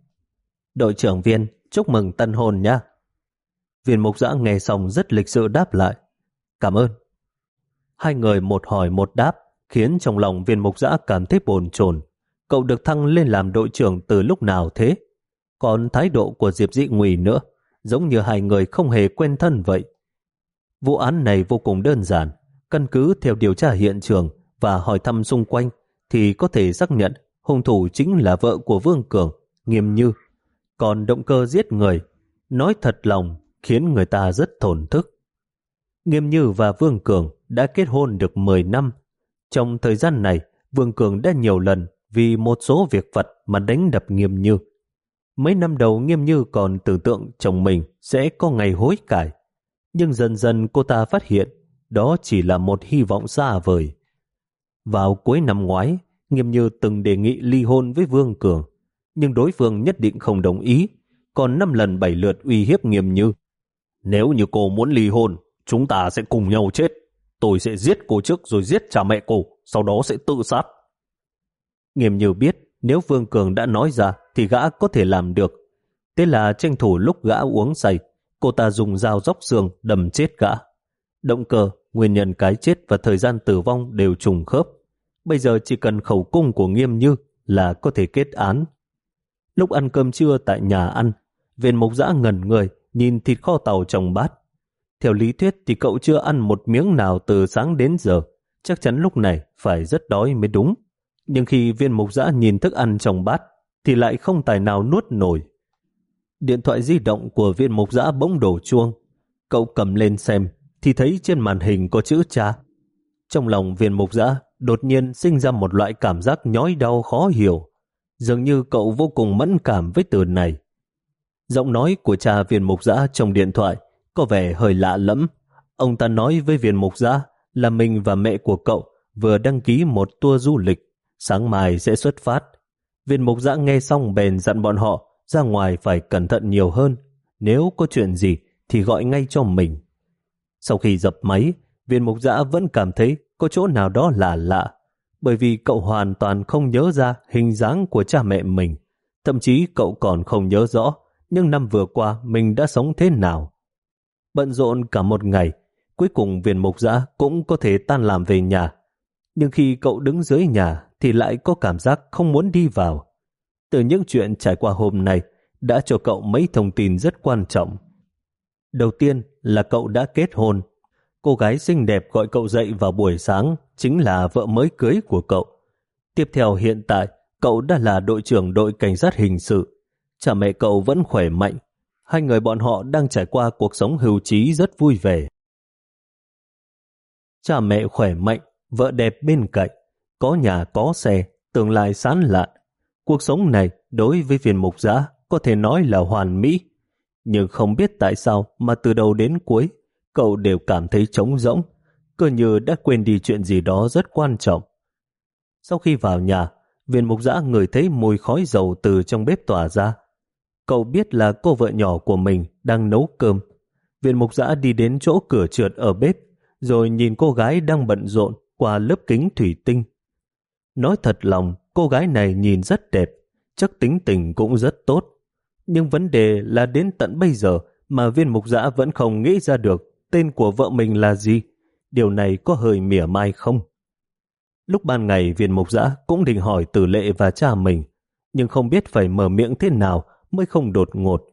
Đội trưởng viên, chúc mừng tân hôn nha. Viên mục giã nghe xong rất lịch sự đáp lại. Cảm ơn. Hai người một hỏi một đáp, khiến trong lòng viên mục giã cảm thấy bồn chồn. Cậu được thăng lên làm đội trưởng từ lúc nào thế? Còn thái độ của Diệp Dị Nguy nữa, giống như hai người không hề quen thân vậy. Vụ án này vô cùng đơn giản, căn cứ theo điều tra hiện trường và hỏi thăm xung quanh thì có thể xác nhận hung thủ chính là vợ của Vương Cường, Nghiêm Như. Còn động cơ giết người, nói thật lòng khiến người ta rất thổn thức. Nghiêm Như và Vương Cường đã kết hôn được 10 năm. Trong thời gian này, Vương Cường đã nhiều lần vì một số việc vật mà đánh đập Nghiêm Như. Mấy năm đầu Nghiêm Như còn tưởng tượng chồng mình sẽ có ngày hối cải. Nhưng dần dần cô ta phát hiện đó chỉ là một hy vọng xa vời. Vào cuối năm ngoái, Nghiêm Như từng đề nghị ly hôn với Vương Cường, nhưng đối phương nhất định không đồng ý, còn năm lần bảy lượt uy hiếp Nghiêm Như. Nếu như cô muốn ly hôn, chúng ta sẽ cùng nhau chết. Tôi sẽ giết cô trước rồi giết cha mẹ cô, sau đó sẽ tự sát. Nghiêm Như biết nếu Vương Cường đã nói ra thì gã có thể làm được. Thế là tranh thủ lúc gã uống say, cô ta dùng dao dốc xương đầm chết gã. Động cơ, nguyên nhân cái chết và thời gian tử vong đều trùng khớp. Bây giờ chỉ cần khẩu cung của Nghiêm Như là có thể kết án. Lúc ăn cơm trưa tại nhà ăn, viên mộc dã ngẩn người nhìn thịt kho tàu trong bát. Theo lý thuyết thì cậu chưa ăn một miếng nào từ sáng đến giờ. Chắc chắn lúc này phải rất đói mới đúng. Nhưng khi viên mục giã nhìn thức ăn trong bát thì lại không tài nào nuốt nổi. Điện thoại di động của viên mục giã bỗng đổ chuông. Cậu cầm lên xem thì thấy trên màn hình có chữ cha Trong lòng viên mục giã đột nhiên sinh ra một loại cảm giác nhói đau khó hiểu. Dường như cậu vô cùng mẫn cảm với từ này. Giọng nói của cha viên mục giã trong điện thoại có vẻ hơi lạ lẫm. Ông ta nói với viên mục giã là mình và mẹ của cậu vừa đăng ký một tour du lịch, sáng mai sẽ xuất phát. Viên mục giã nghe xong bèn dặn bọn họ ra ngoài phải cẩn thận nhiều hơn. Nếu có chuyện gì thì gọi ngay cho mình. Sau khi dập máy, viên mục giã vẫn cảm thấy có chỗ nào đó là lạ, bởi vì cậu hoàn toàn không nhớ ra hình dáng của cha mẹ mình. Thậm chí cậu còn không nhớ rõ nhưng năm vừa qua mình đã sống thế nào. Bận rộn cả một ngày, cuối cùng viên mục giã cũng có thể tan làm về nhà. Nhưng khi cậu đứng dưới nhà thì lại có cảm giác không muốn đi vào. Từ những chuyện trải qua hôm nay đã cho cậu mấy thông tin rất quan trọng. Đầu tiên là cậu đã kết hôn. Cô gái xinh đẹp gọi cậu dậy vào buổi sáng chính là vợ mới cưới của cậu. Tiếp theo hiện tại, cậu đã là đội trưởng đội cảnh sát hình sự. Cha mẹ cậu vẫn khỏe mạnh. Hai người bọn họ đang trải qua cuộc sống hưu trí rất vui vẻ. Cha mẹ khỏe mạnh, vợ đẹp bên cạnh, có nhà có xe, tương lai sán lạn. Cuộc sống này đối với viên mục giã có thể nói là hoàn mỹ. Nhưng không biết tại sao mà từ đầu đến cuối cậu đều cảm thấy trống rỗng, cơ như đã quên đi chuyện gì đó rất quan trọng. Sau khi vào nhà, viên mục giã người thấy mùi khói dầu từ trong bếp tỏa ra. Cậu biết là cô vợ nhỏ của mình đang nấu cơm. Viên mục giã đi đến chỗ cửa trượt ở bếp, rồi nhìn cô gái đang bận rộn qua lớp kính thủy tinh. Nói thật lòng, cô gái này nhìn rất đẹp, chắc tính tình cũng rất tốt. Nhưng vấn đề là đến tận bây giờ mà viên mục giã vẫn không nghĩ ra được tên của vợ mình là gì. Điều này có hơi mỉa mai không? Lúc ban ngày viên mục giã cũng định hỏi tử lệ và cha mình, nhưng không biết phải mở miệng thế nào mới không đột ngột.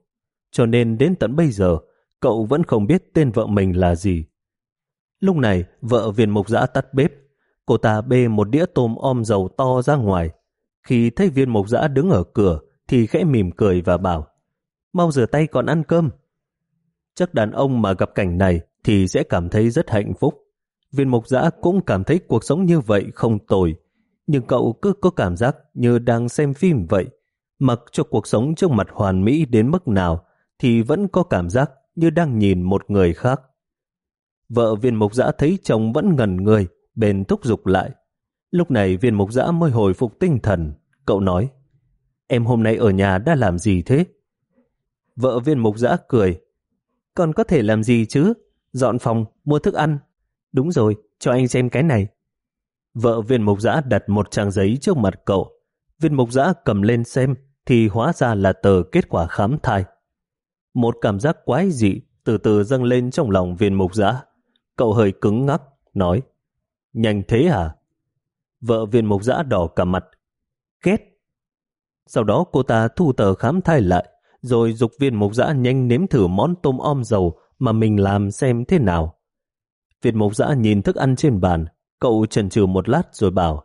Cho nên đến tận bây giờ, cậu vẫn không biết tên vợ mình là gì. Lúc này, vợ viên mục giã tắt bếp. Cô ta bê một đĩa tôm om dầu to ra ngoài. Khi thấy viên mục giã đứng ở cửa, thì khẽ mỉm cười và bảo mau rửa tay còn ăn cơm. Chắc đàn ông mà gặp cảnh này thì sẽ cảm thấy rất hạnh phúc. Viên mục giã cũng cảm thấy cuộc sống như vậy không tồi, nhưng cậu cứ có cảm giác như đang xem phim vậy. Mặc cho cuộc sống trước mặt hoàn mỹ đến mức nào thì vẫn có cảm giác như đang nhìn một người khác. Vợ viên mục giã thấy chồng vẫn ngẩn người, bền thúc giục lại. Lúc này viên mục giã mới hồi phục tinh thần. Cậu nói, em hôm nay ở nhà đã làm gì thế? Vợ viên mục giã cười. Còn có thể làm gì chứ? Dọn phòng, mua thức ăn. Đúng rồi, cho anh xem cái này. Vợ viên mục giã đặt một trang giấy trước mặt cậu. Viên mục giã cầm lên xem thì hóa ra là tờ kết quả khám thai. Một cảm giác quái dị từ từ dâng lên trong lòng viên mục giã. Cậu hơi cứng ngắc, nói Nhanh thế à? Vợ viên mục giã đỏ cả mặt. Kết. Sau đó cô ta thu tờ khám thai lại, rồi dục viên mục giã nhanh nếm thử món tôm om dầu mà mình làm xem thế nào. Viên mục giã nhìn thức ăn trên bàn, cậu chần chừ một lát rồi bảo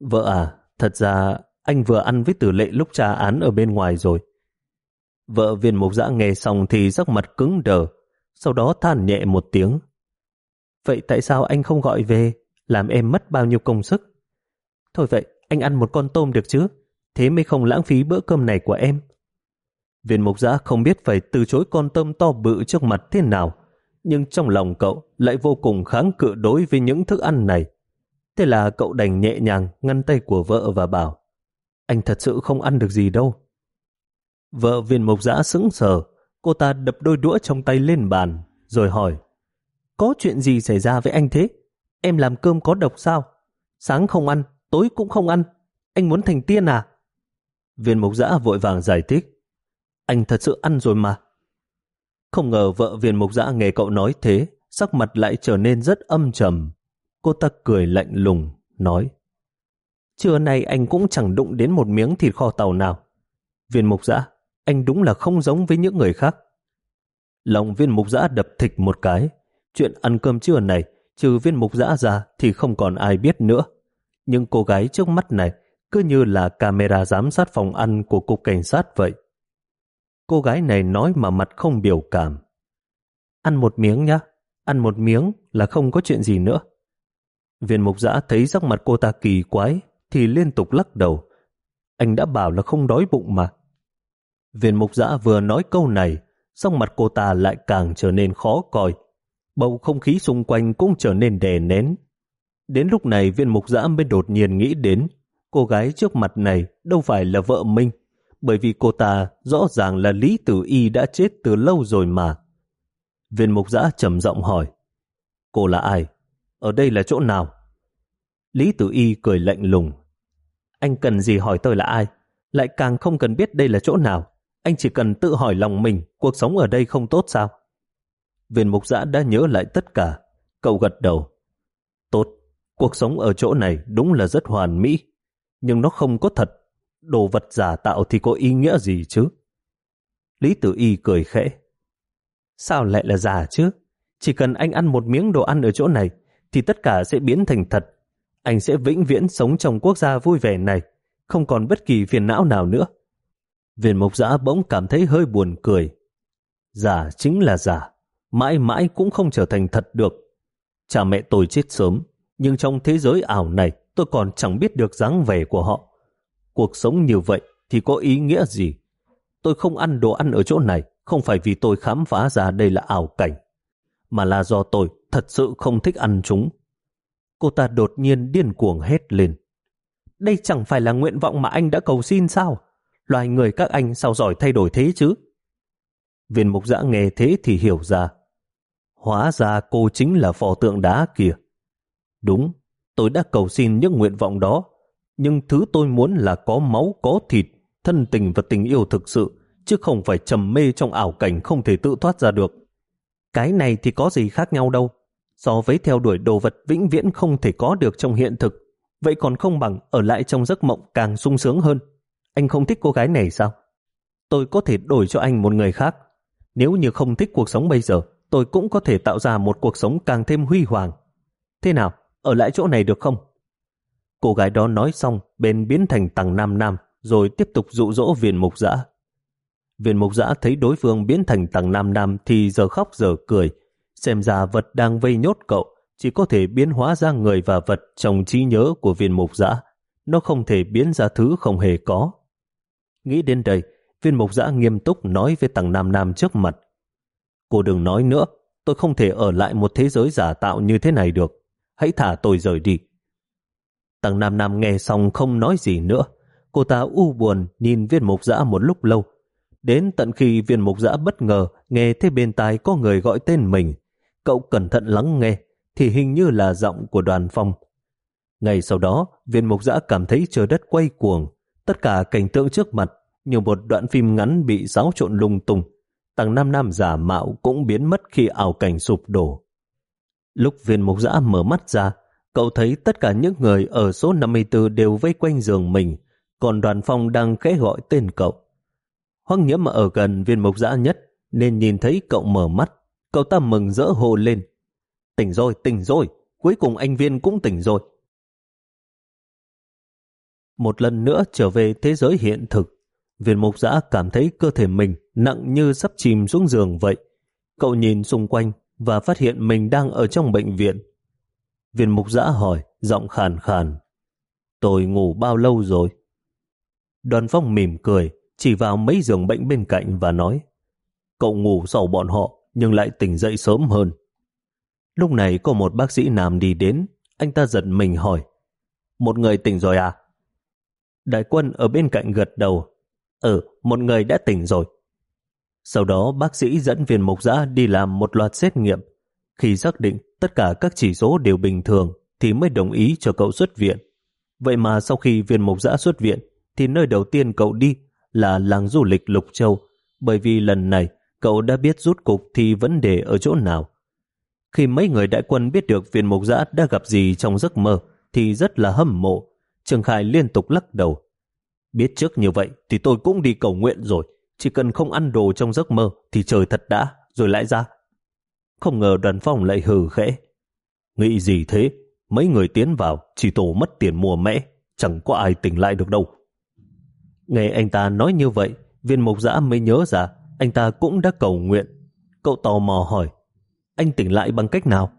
Vợ à, thật ra anh vừa ăn với tử lệ lúc tra án ở bên ngoài rồi. Vợ viên mục giã nghe xong thì sắc mặt cứng đờ, sau đó than nhẹ một tiếng. Vậy tại sao anh không gọi về, làm em mất bao nhiêu công sức? Thôi vậy, anh ăn một con tôm được chứ? Thế mới không lãng phí bữa cơm này của em. Viên mục giã không biết phải từ chối con tôm to bự trước mặt thế nào, nhưng trong lòng cậu lại vô cùng kháng cự đối với những thức ăn này. Thế là cậu đành nhẹ nhàng ngăn tay của vợ và bảo anh thật sự không ăn được gì đâu. Vợ viên mục giã sững sờ, cô ta đập đôi đũa trong tay lên bàn, rồi hỏi có chuyện gì xảy ra với anh thế? Em làm cơm có độc sao? Sáng không ăn, tối cũng không ăn. Anh muốn thành tiên à? Viên mục giã vội vàng giải thích anh thật sự ăn rồi mà. Không ngờ vợ viên mục giã nghe cậu nói thế, sắc mặt lại trở nên rất âm trầm. Cô ta cười lạnh lùng, nói Trưa nay anh cũng chẳng đụng đến một miếng thịt kho tàu nào. Viên mục giã, anh đúng là không giống với những người khác. Lòng viên mục giã đập thịch một cái. Chuyện ăn cơm trưa này, trừ viên mục dã ra thì không còn ai biết nữa. Nhưng cô gái trước mắt này cứ như là camera giám sát phòng ăn của cục cảnh sát vậy. Cô gái này nói mà mặt không biểu cảm. Ăn một miếng nhá, ăn một miếng là không có chuyện gì nữa. Viên mục dã thấy sắc mặt cô ta kỳ quái, thì liên tục lắc đầu. Anh đã bảo là không đói bụng mà. Viên mục dã vừa nói câu này, sắc mặt cô ta lại càng trở nên khó coi. Bầu không khí xung quanh cũng trở nên đè nén. Đến lúc này viên mục giã mới đột nhiên nghĩ đến cô gái trước mặt này đâu phải là vợ Minh, bởi vì cô ta rõ ràng là Lý Tử Y đã chết từ lâu rồi mà. Viên mục giã trầm giọng hỏi, cô là ai? Ở đây là chỗ nào? Lý Tử Y cười lạnh lùng. Anh cần gì hỏi tôi là ai? Lại càng không cần biết đây là chỗ nào. Anh chỉ cần tự hỏi lòng mình cuộc sống ở đây không tốt sao? Viên mục giã đã nhớ lại tất cả. Cậu gật đầu. Tốt, cuộc sống ở chỗ này đúng là rất hoàn mỹ. Nhưng nó không có thật. Đồ vật giả tạo thì có ý nghĩa gì chứ? Lý Tử Y cười khẽ. Sao lại là giả chứ? Chỉ cần anh ăn một miếng đồ ăn ở chỗ này thì tất cả sẽ biến thành thật. Anh sẽ vĩnh viễn sống trong quốc gia vui vẻ này, không còn bất kỳ phiền não nào nữa. Viên mộc giã bỗng cảm thấy hơi buồn cười. Giả chính là giả, mãi mãi cũng không trở thành thật được. Cha mẹ tôi chết sớm, nhưng trong thế giới ảo này tôi còn chẳng biết được dáng vẻ của họ. Cuộc sống như vậy thì có ý nghĩa gì? Tôi không ăn đồ ăn ở chỗ này không phải vì tôi khám phá ra đây là ảo cảnh, mà là do tôi thật sự không thích ăn chúng. Cô ta đột nhiên điên cuồng hét lên. Đây chẳng phải là nguyện vọng mà anh đã cầu xin sao? Loài người các anh sao giỏi thay đổi thế chứ? Viên mục giã nghe thế thì hiểu ra. Hóa ra cô chính là phò tượng đá kìa. Đúng, tôi đã cầu xin những nguyện vọng đó, nhưng thứ tôi muốn là có máu, có thịt, thân tình và tình yêu thực sự, chứ không phải trầm mê trong ảo cảnh không thể tự thoát ra được. Cái này thì có gì khác nhau đâu. So với theo đuổi đồ vật vĩnh viễn không thể có được trong hiện thực, vậy còn không bằng ở lại trong giấc mộng càng sung sướng hơn. Anh không thích cô gái này sao? Tôi có thể đổi cho anh một người khác. Nếu như không thích cuộc sống bây giờ, tôi cũng có thể tạo ra một cuộc sống càng thêm huy hoàng. Thế nào, ở lại chỗ này được không? Cô gái đó nói xong, bên biến thành tầng nam nam, rồi tiếp tục dụ dỗ viên mục dã. Viên mục dã thấy đối phương biến thành tầng nam nam thì giờ khóc giờ cười. Xem ra vật đang vây nhốt cậu chỉ có thể biến hóa ra người và vật trong trí nhớ của viên mục dã Nó không thể biến ra thứ không hề có. Nghĩ đến đây, viên mục dã nghiêm túc nói với tầng nam nam trước mặt. Cô đừng nói nữa, tôi không thể ở lại một thế giới giả tạo như thế này được. Hãy thả tôi rời đi. tằng nam nam nghe xong không nói gì nữa. Cô ta u buồn nhìn viên mục giã một lúc lâu Đến tận khi viên mục giã bất ngờ nghe thấy bên tai có người gọi tên mình, cậu cẩn thận lắng nghe, thì hình như là giọng của đoàn phong. Ngày sau đó, viên mục giã cảm thấy trời đất quay cuồng, tất cả cảnh tượng trước mặt như một đoạn phim ngắn bị xáo trộn lung tung. Tầng năm năm giả mạo cũng biến mất khi ảo cảnh sụp đổ. Lúc viên mục giã mở mắt ra, cậu thấy tất cả những người ở số 54 đều vây quanh giường mình, còn đoàn phong đang khẽ gọi tên cậu. Hoang nhiễm mà ở gần viên mộc giã nhất nên nhìn thấy cậu mở mắt. Cậu ta mừng rỡ hồ lên. Tỉnh rồi, tỉnh rồi. Cuối cùng anh viên cũng tỉnh rồi. Một lần nữa trở về thế giới hiện thực. Viên mục giã cảm thấy cơ thể mình nặng như sắp chìm xuống giường vậy. Cậu nhìn xung quanh và phát hiện mình đang ở trong bệnh viện. Viên mục giã hỏi, giọng khàn khàn. Tôi ngủ bao lâu rồi? Đoàn phong mỉm cười, chỉ vào mấy giường bệnh bên cạnh và nói cậu ngủ sau bọn họ nhưng lại tỉnh dậy sớm hơn. Lúc này có một bác sĩ nam đi đến, anh ta giật mình hỏi một người tỉnh rồi à? Đại quân ở bên cạnh gật đầu Ừ, một người đã tỉnh rồi. Sau đó bác sĩ dẫn viên mục giã đi làm một loạt xét nghiệm. Khi xác định tất cả các chỉ số đều bình thường thì mới đồng ý cho cậu xuất viện. Vậy mà sau khi viên mục giã xuất viện thì nơi đầu tiên cậu đi là làng du lịch Lục Châu, bởi vì lần này cậu đã biết rút cục thì vấn đề ở chỗ nào. Khi mấy người đại quân biết được viên mục giã đã gặp gì trong giấc mơ, thì rất là hâm mộ. Trường Khải liên tục lắc đầu. Biết trước như vậy thì tôi cũng đi cầu nguyện rồi. Chỉ cần không ăn đồ trong giấc mơ thì trời thật đã, rồi lại ra. Không ngờ đoàn phòng lại hừ khẽ. Nghĩ gì thế? Mấy người tiến vào chỉ tổ mất tiền mua mẽ, chẳng có ai tỉnh lại được đâu. Nghe anh ta nói như vậy, viên mục giã mới nhớ ra anh ta cũng đã cầu nguyện. Cậu tò mò hỏi, anh tỉnh lại bằng cách nào?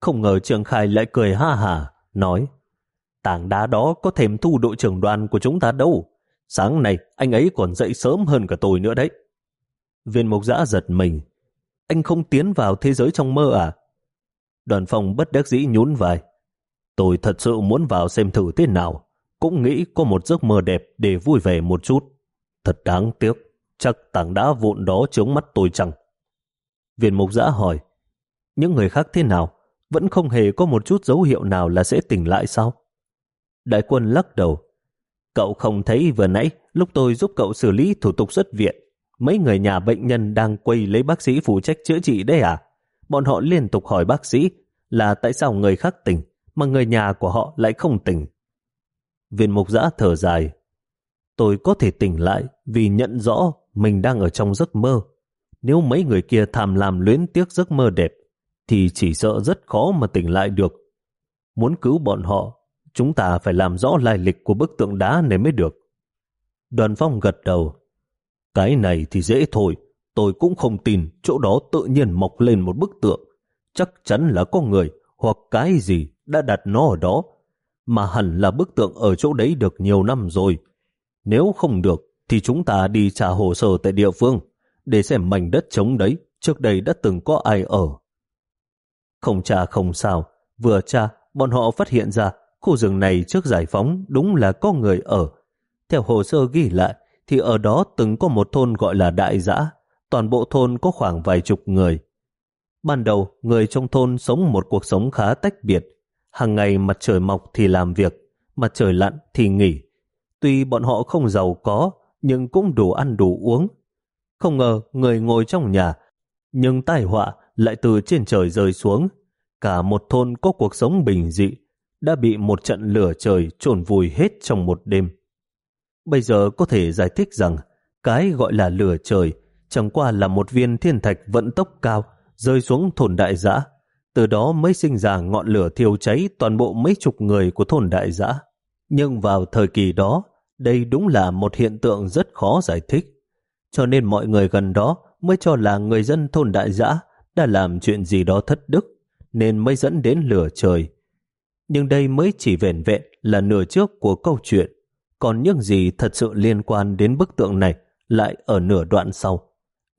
Không ngờ Trường Khai lại cười ha hả, nói Tảng đá đó có thèm thu đội trưởng đoàn của chúng ta đâu. Sáng nay, anh ấy còn dậy sớm hơn cả tôi nữa đấy. Viên mục giã giật mình. Anh không tiến vào thế giới trong mơ à? Đoàn phòng bất đắc dĩ nhún vai. Tôi thật sự muốn vào xem thử thế nào. Cũng nghĩ có một giấc mơ đẹp để vui vẻ một chút. Thật đáng tiếc. Chắc tảng đá vụn đó chướng mắt tôi chẳng. Viên mục giã hỏi. Những người khác thế nào? Vẫn không hề có một chút dấu hiệu nào là sẽ tỉnh lại sao? Đại quân lắc đầu. Cậu không thấy vừa nãy lúc tôi giúp cậu xử lý thủ tục xuất viện. Mấy người nhà bệnh nhân đang quay lấy bác sĩ phụ trách chữa trị đấy à? Bọn họ liên tục hỏi bác sĩ là tại sao người khác tỉnh mà người nhà của họ lại không tỉnh. Viên mục giã thở dài. Tôi có thể tỉnh lại vì nhận rõ mình đang ở trong giấc mơ. Nếu mấy người kia tham làm luyến tiếc giấc mơ đẹp, thì chỉ sợ rất khó mà tỉnh lại được. Muốn cứu bọn họ, chúng ta phải làm rõ lai lịch của bức tượng đá này mới được. Đoàn phong gật đầu. Cái này thì dễ thôi, tôi cũng không tin chỗ đó tự nhiên mọc lên một bức tượng. Chắc chắn là có người hoặc cái gì đã đặt nó ở đó, mà hẳn là bức tượng ở chỗ đấy được nhiều năm rồi. Nếu không được, thì chúng ta đi trả hồ sơ tại địa phương, để xem mảnh đất trống đấy trước đây đã từng có ai ở. Không trả không sao, vừa tra, bọn họ phát hiện ra khu rừng này trước giải phóng đúng là có người ở. Theo hồ sơ ghi lại, thì ở đó từng có một thôn gọi là Đại Giã, toàn bộ thôn có khoảng vài chục người. Ban đầu, người trong thôn sống một cuộc sống khá tách biệt. Hàng ngày mặt trời mọc thì làm việc, mặt trời lặn thì nghỉ. Tuy bọn họ không giàu có, nhưng cũng đủ ăn đủ uống. Không ngờ người ngồi trong nhà, nhưng tai họa lại từ trên trời rơi xuống. Cả một thôn có cuộc sống bình dị, đã bị một trận lửa trời trồn vùi hết trong một đêm. Bây giờ có thể giải thích rằng cái gọi là lửa trời chẳng qua là một viên thiên thạch vận tốc cao rơi xuống thôn đại giã. Từ đó mới sinh ra ngọn lửa thiêu cháy toàn bộ mấy chục người của thôn đại giã. Nhưng vào thời kỳ đó, đây đúng là một hiện tượng rất khó giải thích. Cho nên mọi người gần đó mới cho là người dân thôn đại giã đã làm chuyện gì đó thất đức, nên mới dẫn đến lửa trời. Nhưng đây mới chỉ vẻn vẹn là nửa trước của câu chuyện, còn những gì thật sự liên quan đến bức tượng này lại ở nửa đoạn sau.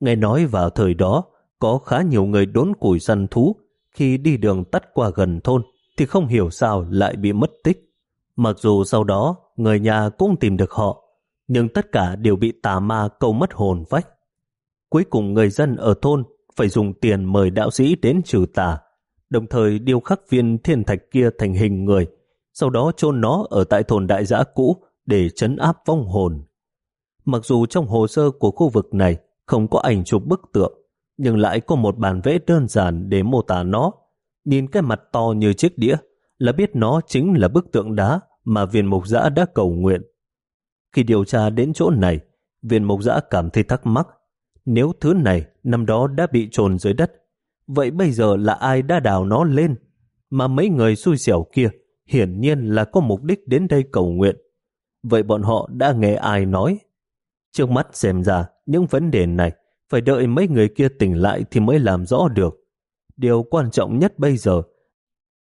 Nghe nói vào thời đó, có khá nhiều người đốn củi săn thú, khi đi đường tắt qua gần thôn, thì không hiểu sao lại bị mất tích. Mặc dù sau đó, người nhà cũng tìm được họ, nhưng tất cả đều bị tà ma câu mất hồn vách. Cuối cùng người dân ở thôn phải dùng tiền mời đạo sĩ đến trừ tà, đồng thời điêu khắc viên thiên thạch kia thành hình người, sau đó chôn nó ở tại thôn đại giã cũ để chấn áp vong hồn. Mặc dù trong hồ sơ của khu vực này không có ảnh chụp bức tượng, nhưng lại có một bản vẽ đơn giản để mô tả nó. Nhìn cái mặt to như chiếc đĩa là biết nó chính là bức tượng đá mà viên mục giã đã cầu nguyện. Khi điều tra đến chỗ này, viên mục giã cảm thấy thắc mắc. Nếu thứ này năm đó đã bị trồn dưới đất, vậy bây giờ là ai đã đào nó lên? Mà mấy người xui xẻo kia, hiển nhiên là có mục đích đến đây cầu nguyện. Vậy bọn họ đã nghe ai nói? Trước mắt xem ra, những vấn đề này, phải đợi mấy người kia tỉnh lại thì mới làm rõ được. Điều quan trọng nhất bây giờ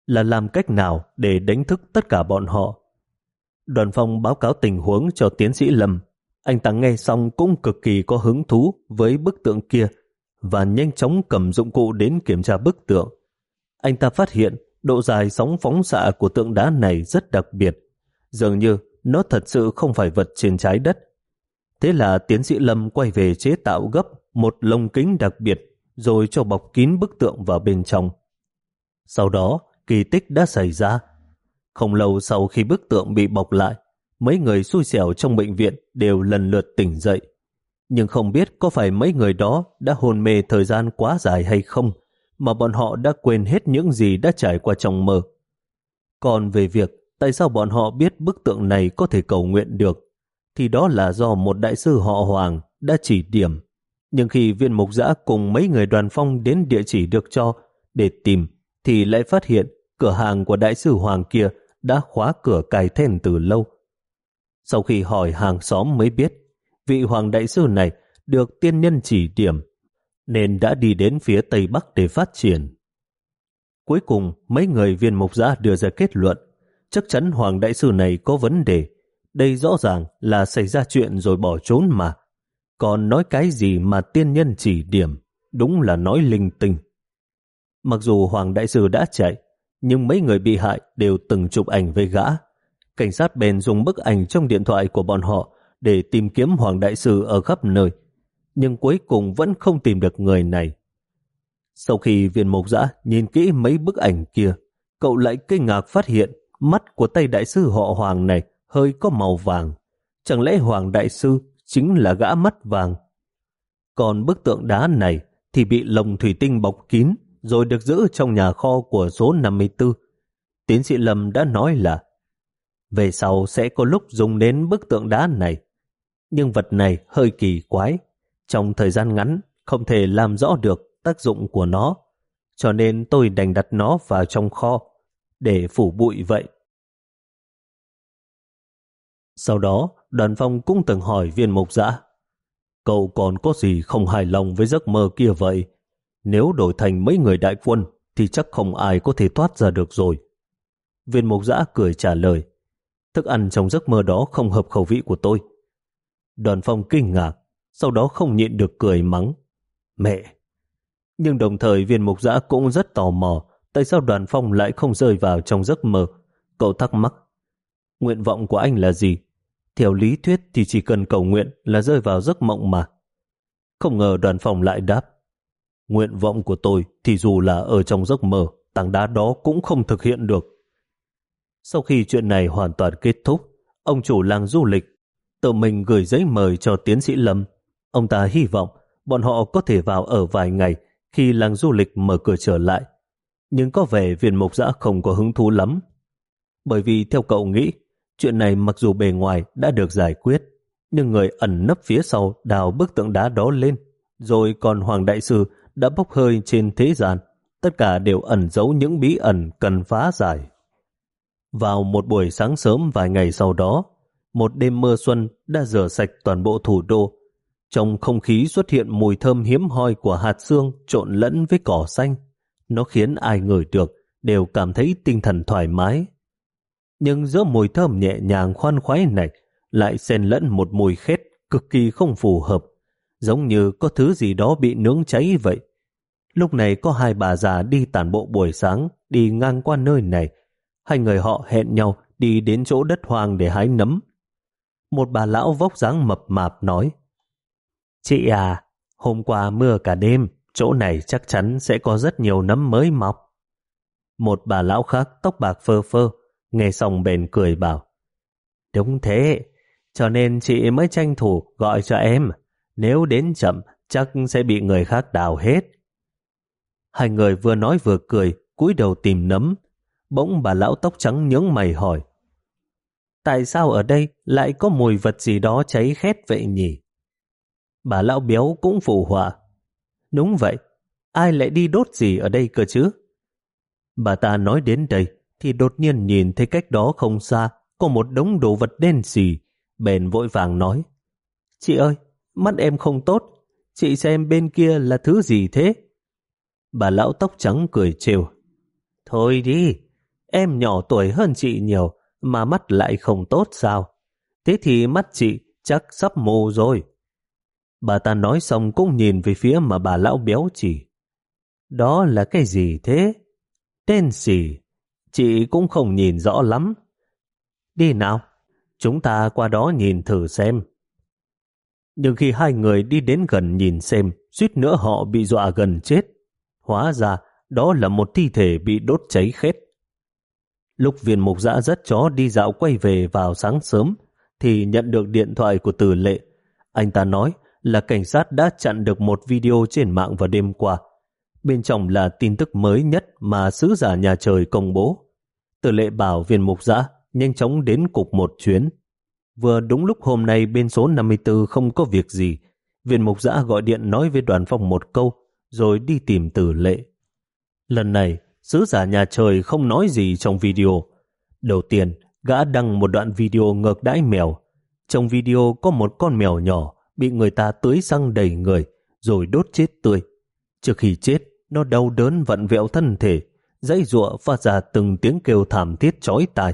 là làm cách nào để đánh thức tất cả bọn họ. Đoàn phong báo cáo tình huống cho tiến sĩ Lâm. Anh ta nghe xong cũng cực kỳ có hứng thú với bức tượng kia và nhanh chóng cầm dụng cụ đến kiểm tra bức tượng. Anh ta phát hiện độ dài sóng phóng xạ của tượng đá này rất đặc biệt. Dường như nó thật sự không phải vật trên trái đất. Thế là tiến sĩ Lâm quay về chế tạo gấp một lồng kính đặc biệt rồi cho bọc kín bức tượng vào bên trong. Sau đó, kỳ tích đã xảy ra. Không lâu sau khi bức tượng bị bọc lại, mấy người xui xẻo trong bệnh viện đều lần lượt tỉnh dậy. Nhưng không biết có phải mấy người đó đã hôn mê thời gian quá dài hay không, mà bọn họ đã quên hết những gì đã trải qua trong mơ. Còn về việc tại sao bọn họ biết bức tượng này có thể cầu nguyện được, thì đó là do một đại sư họ Hoàng đã chỉ điểm. Nhưng khi viên mục giã cùng mấy người đoàn phong đến địa chỉ được cho để tìm, thì lại phát hiện cửa hàng của đại sư Hoàng kia đã khóa cửa cài then từ lâu. Sau khi hỏi hàng xóm mới biết, vị Hoàng đại sư này được tiên nhân chỉ điểm, nên đã đi đến phía Tây Bắc để phát triển. Cuối cùng, mấy người viên mục giả đưa ra kết luận, chắc chắn Hoàng Đại Sư này có vấn đề. Đây rõ ràng là xảy ra chuyện rồi bỏ trốn mà. Còn nói cái gì mà tiên nhân chỉ điểm, đúng là nói linh tinh. Mặc dù Hoàng Đại Sư đã chạy, nhưng mấy người bị hại đều từng chụp ảnh với gã. Cảnh sát bèn dùng bức ảnh trong điện thoại của bọn họ để tìm kiếm Hoàng Đại Sư ở khắp nơi, nhưng cuối cùng vẫn không tìm được người này. Sau khi viên mộc giã nhìn kỹ mấy bức ảnh kia, cậu lại kinh ngạc phát hiện mắt của Tây Đại Sư họ Hoàng này hơi có màu vàng. Chẳng lẽ Hoàng Đại Sư chính là gã mắt vàng? Còn bức tượng đá này thì bị lồng thủy tinh bọc kín rồi được giữ trong nhà kho của số 54. Tiến sĩ Lâm đã nói là về sau sẽ có lúc dùng đến bức tượng đá này. Nhưng vật này hơi kỳ quái. Trong thời gian ngắn không thể làm rõ được tác dụng của nó. Cho nên tôi đành đặt nó vào trong kho để phủ bụi vậy. Sau đó, đoàn phong cũng từng hỏi viên mục dã Cậu còn có gì không hài lòng với giấc mơ kia vậy? Nếu đổi thành mấy người đại quân thì chắc không ai có thể thoát ra được rồi. Viên mục giã cười trả lời Thức ăn trong giấc mơ đó không hợp khẩu vị của tôi. Đoàn phong kinh ngạc, sau đó không nhịn được cười mắng. Mẹ! Nhưng đồng thời viên mục giã cũng rất tò mò tại sao đoàn phong lại không rơi vào trong giấc mơ. Cậu thắc mắc. Nguyện vọng của anh là gì? Theo lý thuyết thì chỉ cần cầu nguyện là rơi vào giấc mộng mà. Không ngờ đoàn phong lại đáp. Nguyện vọng của tôi thì dù là ở trong giấc mơ, tảng đá đó cũng không thực hiện được. Sau khi chuyện này hoàn toàn kết thúc, ông chủ làng du lịch tự mình gửi giấy mời cho tiến sĩ Lâm. Ông ta hy vọng bọn họ có thể vào ở vài ngày khi làng du lịch mở cửa trở lại. Nhưng có vẻ viên mục giã không có hứng thú lắm. Bởi vì theo cậu nghĩ, chuyện này mặc dù bề ngoài đã được giải quyết, nhưng người ẩn nấp phía sau đào bức tượng đá đó lên, rồi còn Hoàng Đại Sư đã bốc hơi trên thế gian. Tất cả đều ẩn giấu những bí ẩn cần phá giải. Vào một buổi sáng sớm vài ngày sau đó, một đêm mưa xuân đã rửa sạch toàn bộ thủ đô. Trong không khí xuất hiện mùi thơm hiếm hoi của hạt xương trộn lẫn với cỏ xanh. Nó khiến ai ngửi được đều cảm thấy tinh thần thoải mái. Nhưng giữa mùi thơm nhẹ nhàng khoan khoái này lại xen lẫn một mùi khét cực kỳ không phù hợp, giống như có thứ gì đó bị nướng cháy vậy. Lúc này có hai bà già đi tản bộ buổi sáng, đi ngang qua nơi này, Hai người họ hẹn nhau đi đến chỗ đất hoang để hái nấm. Một bà lão vóc dáng mập mạp nói Chị à, hôm qua mưa cả đêm, chỗ này chắc chắn sẽ có rất nhiều nấm mới mọc. Một bà lão khác tóc bạc phơ phơ, nghe xong bền cười bảo Đúng thế, cho nên chị mới tranh thủ gọi cho em. Nếu đến chậm, chắc sẽ bị người khác đào hết. Hai người vừa nói vừa cười, cúi đầu tìm nấm, Bỗng bà lão tóc trắng nhướng mày hỏi. Tại sao ở đây lại có mùi vật gì đó cháy khét vậy nhỉ? Bà lão béo cũng phụ họa. Đúng vậy, ai lại đi đốt gì ở đây cơ chứ? Bà ta nói đến đây thì đột nhiên nhìn thấy cách đó không xa có một đống đồ vật đen xì. Bèn vội vàng nói Chị ơi, mắt em không tốt. Chị xem bên kia là thứ gì thế? Bà lão tóc trắng cười trêu. Thôi đi, Em nhỏ tuổi hơn chị nhiều, mà mắt lại không tốt sao? Thế thì mắt chị chắc sắp mù rồi. Bà ta nói xong cũng nhìn về phía mà bà lão béo chỉ. Đó là cái gì thế? Tên gì? Chị cũng không nhìn rõ lắm. Đi nào, chúng ta qua đó nhìn thử xem. Nhưng khi hai người đi đến gần nhìn xem, suýt nữa họ bị dọa gần chết. Hóa ra, đó là một thi thể bị đốt cháy khét. Lúc viên mục giã dắt chó đi dạo quay về vào sáng sớm, thì nhận được điện thoại của tử lệ. Anh ta nói là cảnh sát đã chặn được một video trên mạng vào đêm qua. Bên trong là tin tức mới nhất mà sứ giả nhà trời công bố. Tử lệ bảo viên mục giã nhanh chóng đến cục một chuyến. Vừa đúng lúc hôm nay bên số 54 không có việc gì, viên mục giã gọi điện nói với đoàn phong một câu, rồi đi tìm tử lệ. Lần này, Sứ giả nhà trời không nói gì trong video. Đầu tiên, gã đăng một đoạn video ngược đãi mèo. Trong video có một con mèo nhỏ bị người ta tưới xăng đầy người rồi đốt chết tươi. Trước khi chết, nó đau đớn vặn vẹo thân thể, dãy ruộng phát ra từng tiếng kêu thảm thiết chói tai.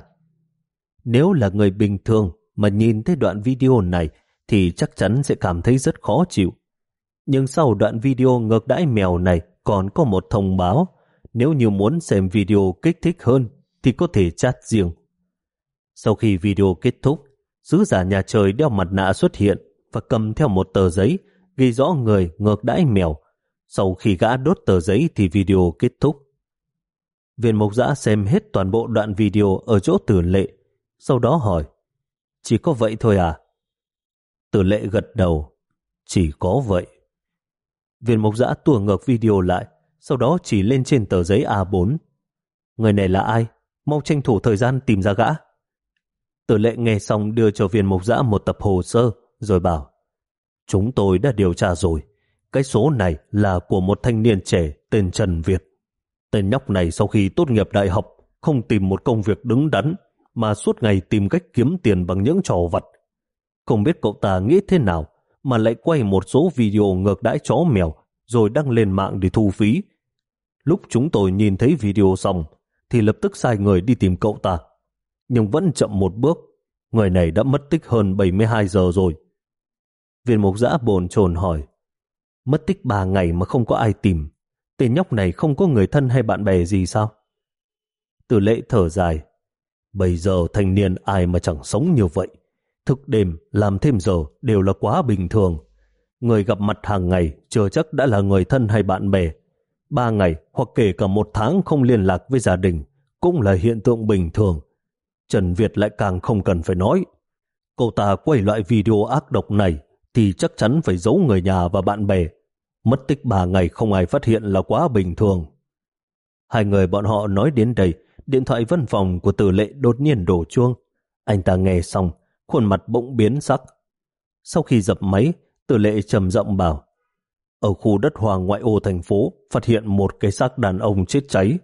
Nếu là người bình thường mà nhìn thấy đoạn video này thì chắc chắn sẽ cảm thấy rất khó chịu. Nhưng sau đoạn video ngược đãi mèo này còn có một thông báo. Nếu như muốn xem video kích thích hơn thì có thể chat riêng. Sau khi video kết thúc, sứ giả nhà trời đeo mặt nạ xuất hiện và cầm theo một tờ giấy ghi rõ người ngược đãi mèo. Sau khi gã đốt tờ giấy thì video kết thúc. Viên mộc giã xem hết toàn bộ đoạn video ở chỗ tử lệ, sau đó hỏi, chỉ có vậy thôi à? Tử lệ gật đầu, chỉ có vậy. Viên mộc giã tua ngược video lại, sau đó chỉ lên trên tờ giấy A4. Người này là ai? Mau tranh thủ thời gian tìm ra gã. Tử lệ nghe xong đưa cho viên mộc giã một tập hồ sơ, rồi bảo, chúng tôi đã điều tra rồi. Cái số này là của một thanh niên trẻ tên Trần Việt. Tên nhóc này sau khi tốt nghiệp đại học không tìm một công việc đứng đắn mà suốt ngày tìm cách kiếm tiền bằng những trò vật. Không biết cậu ta nghĩ thế nào mà lại quay một số video ngược đãi chó mèo rồi đăng lên mạng để thu phí. Lúc chúng tôi nhìn thấy video xong thì lập tức sai người đi tìm cậu ta. Nhưng vẫn chậm một bước, người này đã mất tích hơn 72 giờ rồi. Viên mục giã bồn chồn hỏi, mất tích 3 ngày mà không có ai tìm, tên nhóc này không có người thân hay bạn bè gì sao? Từ lệ thở dài, bây giờ thanh niên ai mà chẳng sống như vậy. thực đêm, làm thêm giờ đều là quá bình thường. Người gặp mặt hàng ngày chưa chắc đã là người thân hay bạn bè. Ba ngày hoặc kể cả một tháng không liên lạc với gia đình cũng là hiện tượng bình thường. Trần Việt lại càng không cần phải nói. Cậu ta quay loại video ác độc này thì chắc chắn phải giấu người nhà và bạn bè. Mất tích ba ngày không ai phát hiện là quá bình thường. Hai người bọn họ nói đến đây, điện thoại văn phòng của tử lệ đột nhiên đổ chuông. Anh ta nghe xong, khuôn mặt bỗng biến sắc. Sau khi dập máy, tử lệ trầm giọng bảo, ở khu đất hoàng ngoại ô thành phố phát hiện một cái xác đàn ông chết cháy.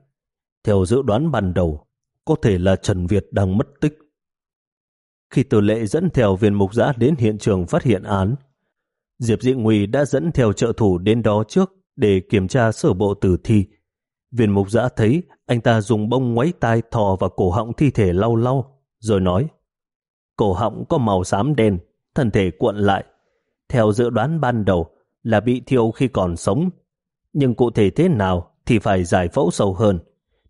Theo dự đoán ban đầu, có thể là Trần Việt đang mất tích. Khi tử lệ dẫn theo viên mục giã đến hiện trường phát hiện án, Diệp Dị Nguy đã dẫn theo trợ thủ đến đó trước để kiểm tra sở bộ tử thi. Viên mục giã thấy anh ta dùng bông ngoáy tai thò vào cổ họng thi thể lau lau, rồi nói Cổ họng có màu xám đen, thân thể cuộn lại. Theo dự đoán ban đầu là bị thiêu khi còn sống. Nhưng cụ thể thế nào thì phải giải phẫu sâu hơn,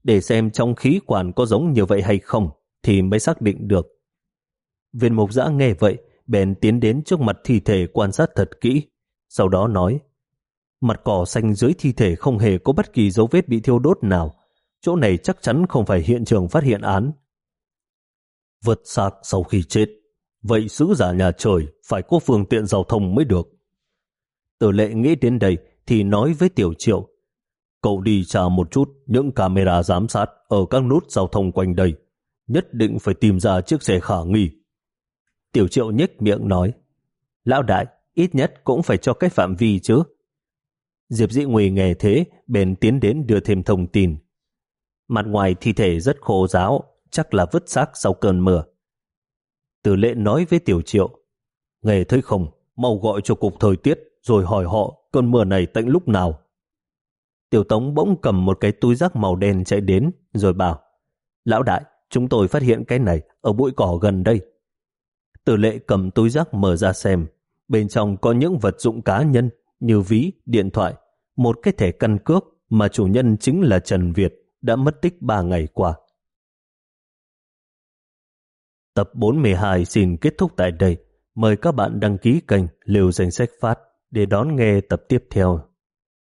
để xem trong khí quản có giống như vậy hay không thì mới xác định được. Viên mục giã nghe vậy, bèn tiến đến trước mặt thi thể quan sát thật kỹ, sau đó nói Mặt cỏ xanh dưới thi thể không hề có bất kỳ dấu vết bị thiêu đốt nào, chỗ này chắc chắn không phải hiện trường phát hiện án. Vượt xác sau khi chết, vậy sứ giả nhà trời phải có phương tiện giao thông mới được. Tử lệ nghĩ đến đây thì nói với Tiểu Triệu Cậu đi trả một chút những camera giám sát ở các nút giao thông quanh đây. Nhất định phải tìm ra chiếc xe khả nghi. Tiểu Triệu nhếch miệng nói Lão đại, ít nhất cũng phải cho cái phạm vi chứ. Diệp Dĩ Nguy nghe thế, bèn tiến đến đưa thêm thông tin. Mặt ngoài thi thể rất khô ráo, chắc là vứt xác sau cơn mưa. Từ lệ nói với Tiểu Triệu, nghe thấy không, mau gọi cho cục thời tiết, rồi hỏi họ cơn mưa này tạnh lúc nào. Tiểu Tống bỗng cầm một cái túi rác màu đen chạy đến, rồi bảo, Lão đại, chúng tôi phát hiện cái này ở bụi cỏ gần đây. Tử lệ cầm túi rác mở ra xem, bên trong có những vật dụng cá nhân như ví, điện thoại, một cái thẻ căn cước mà chủ nhân chính là Trần Việt đã mất tích 3 ngày qua. Tập 42 xin kết thúc tại đây. Mời các bạn đăng ký kênh Liều Danh Sách Phát để đón nghe tập tiếp theo.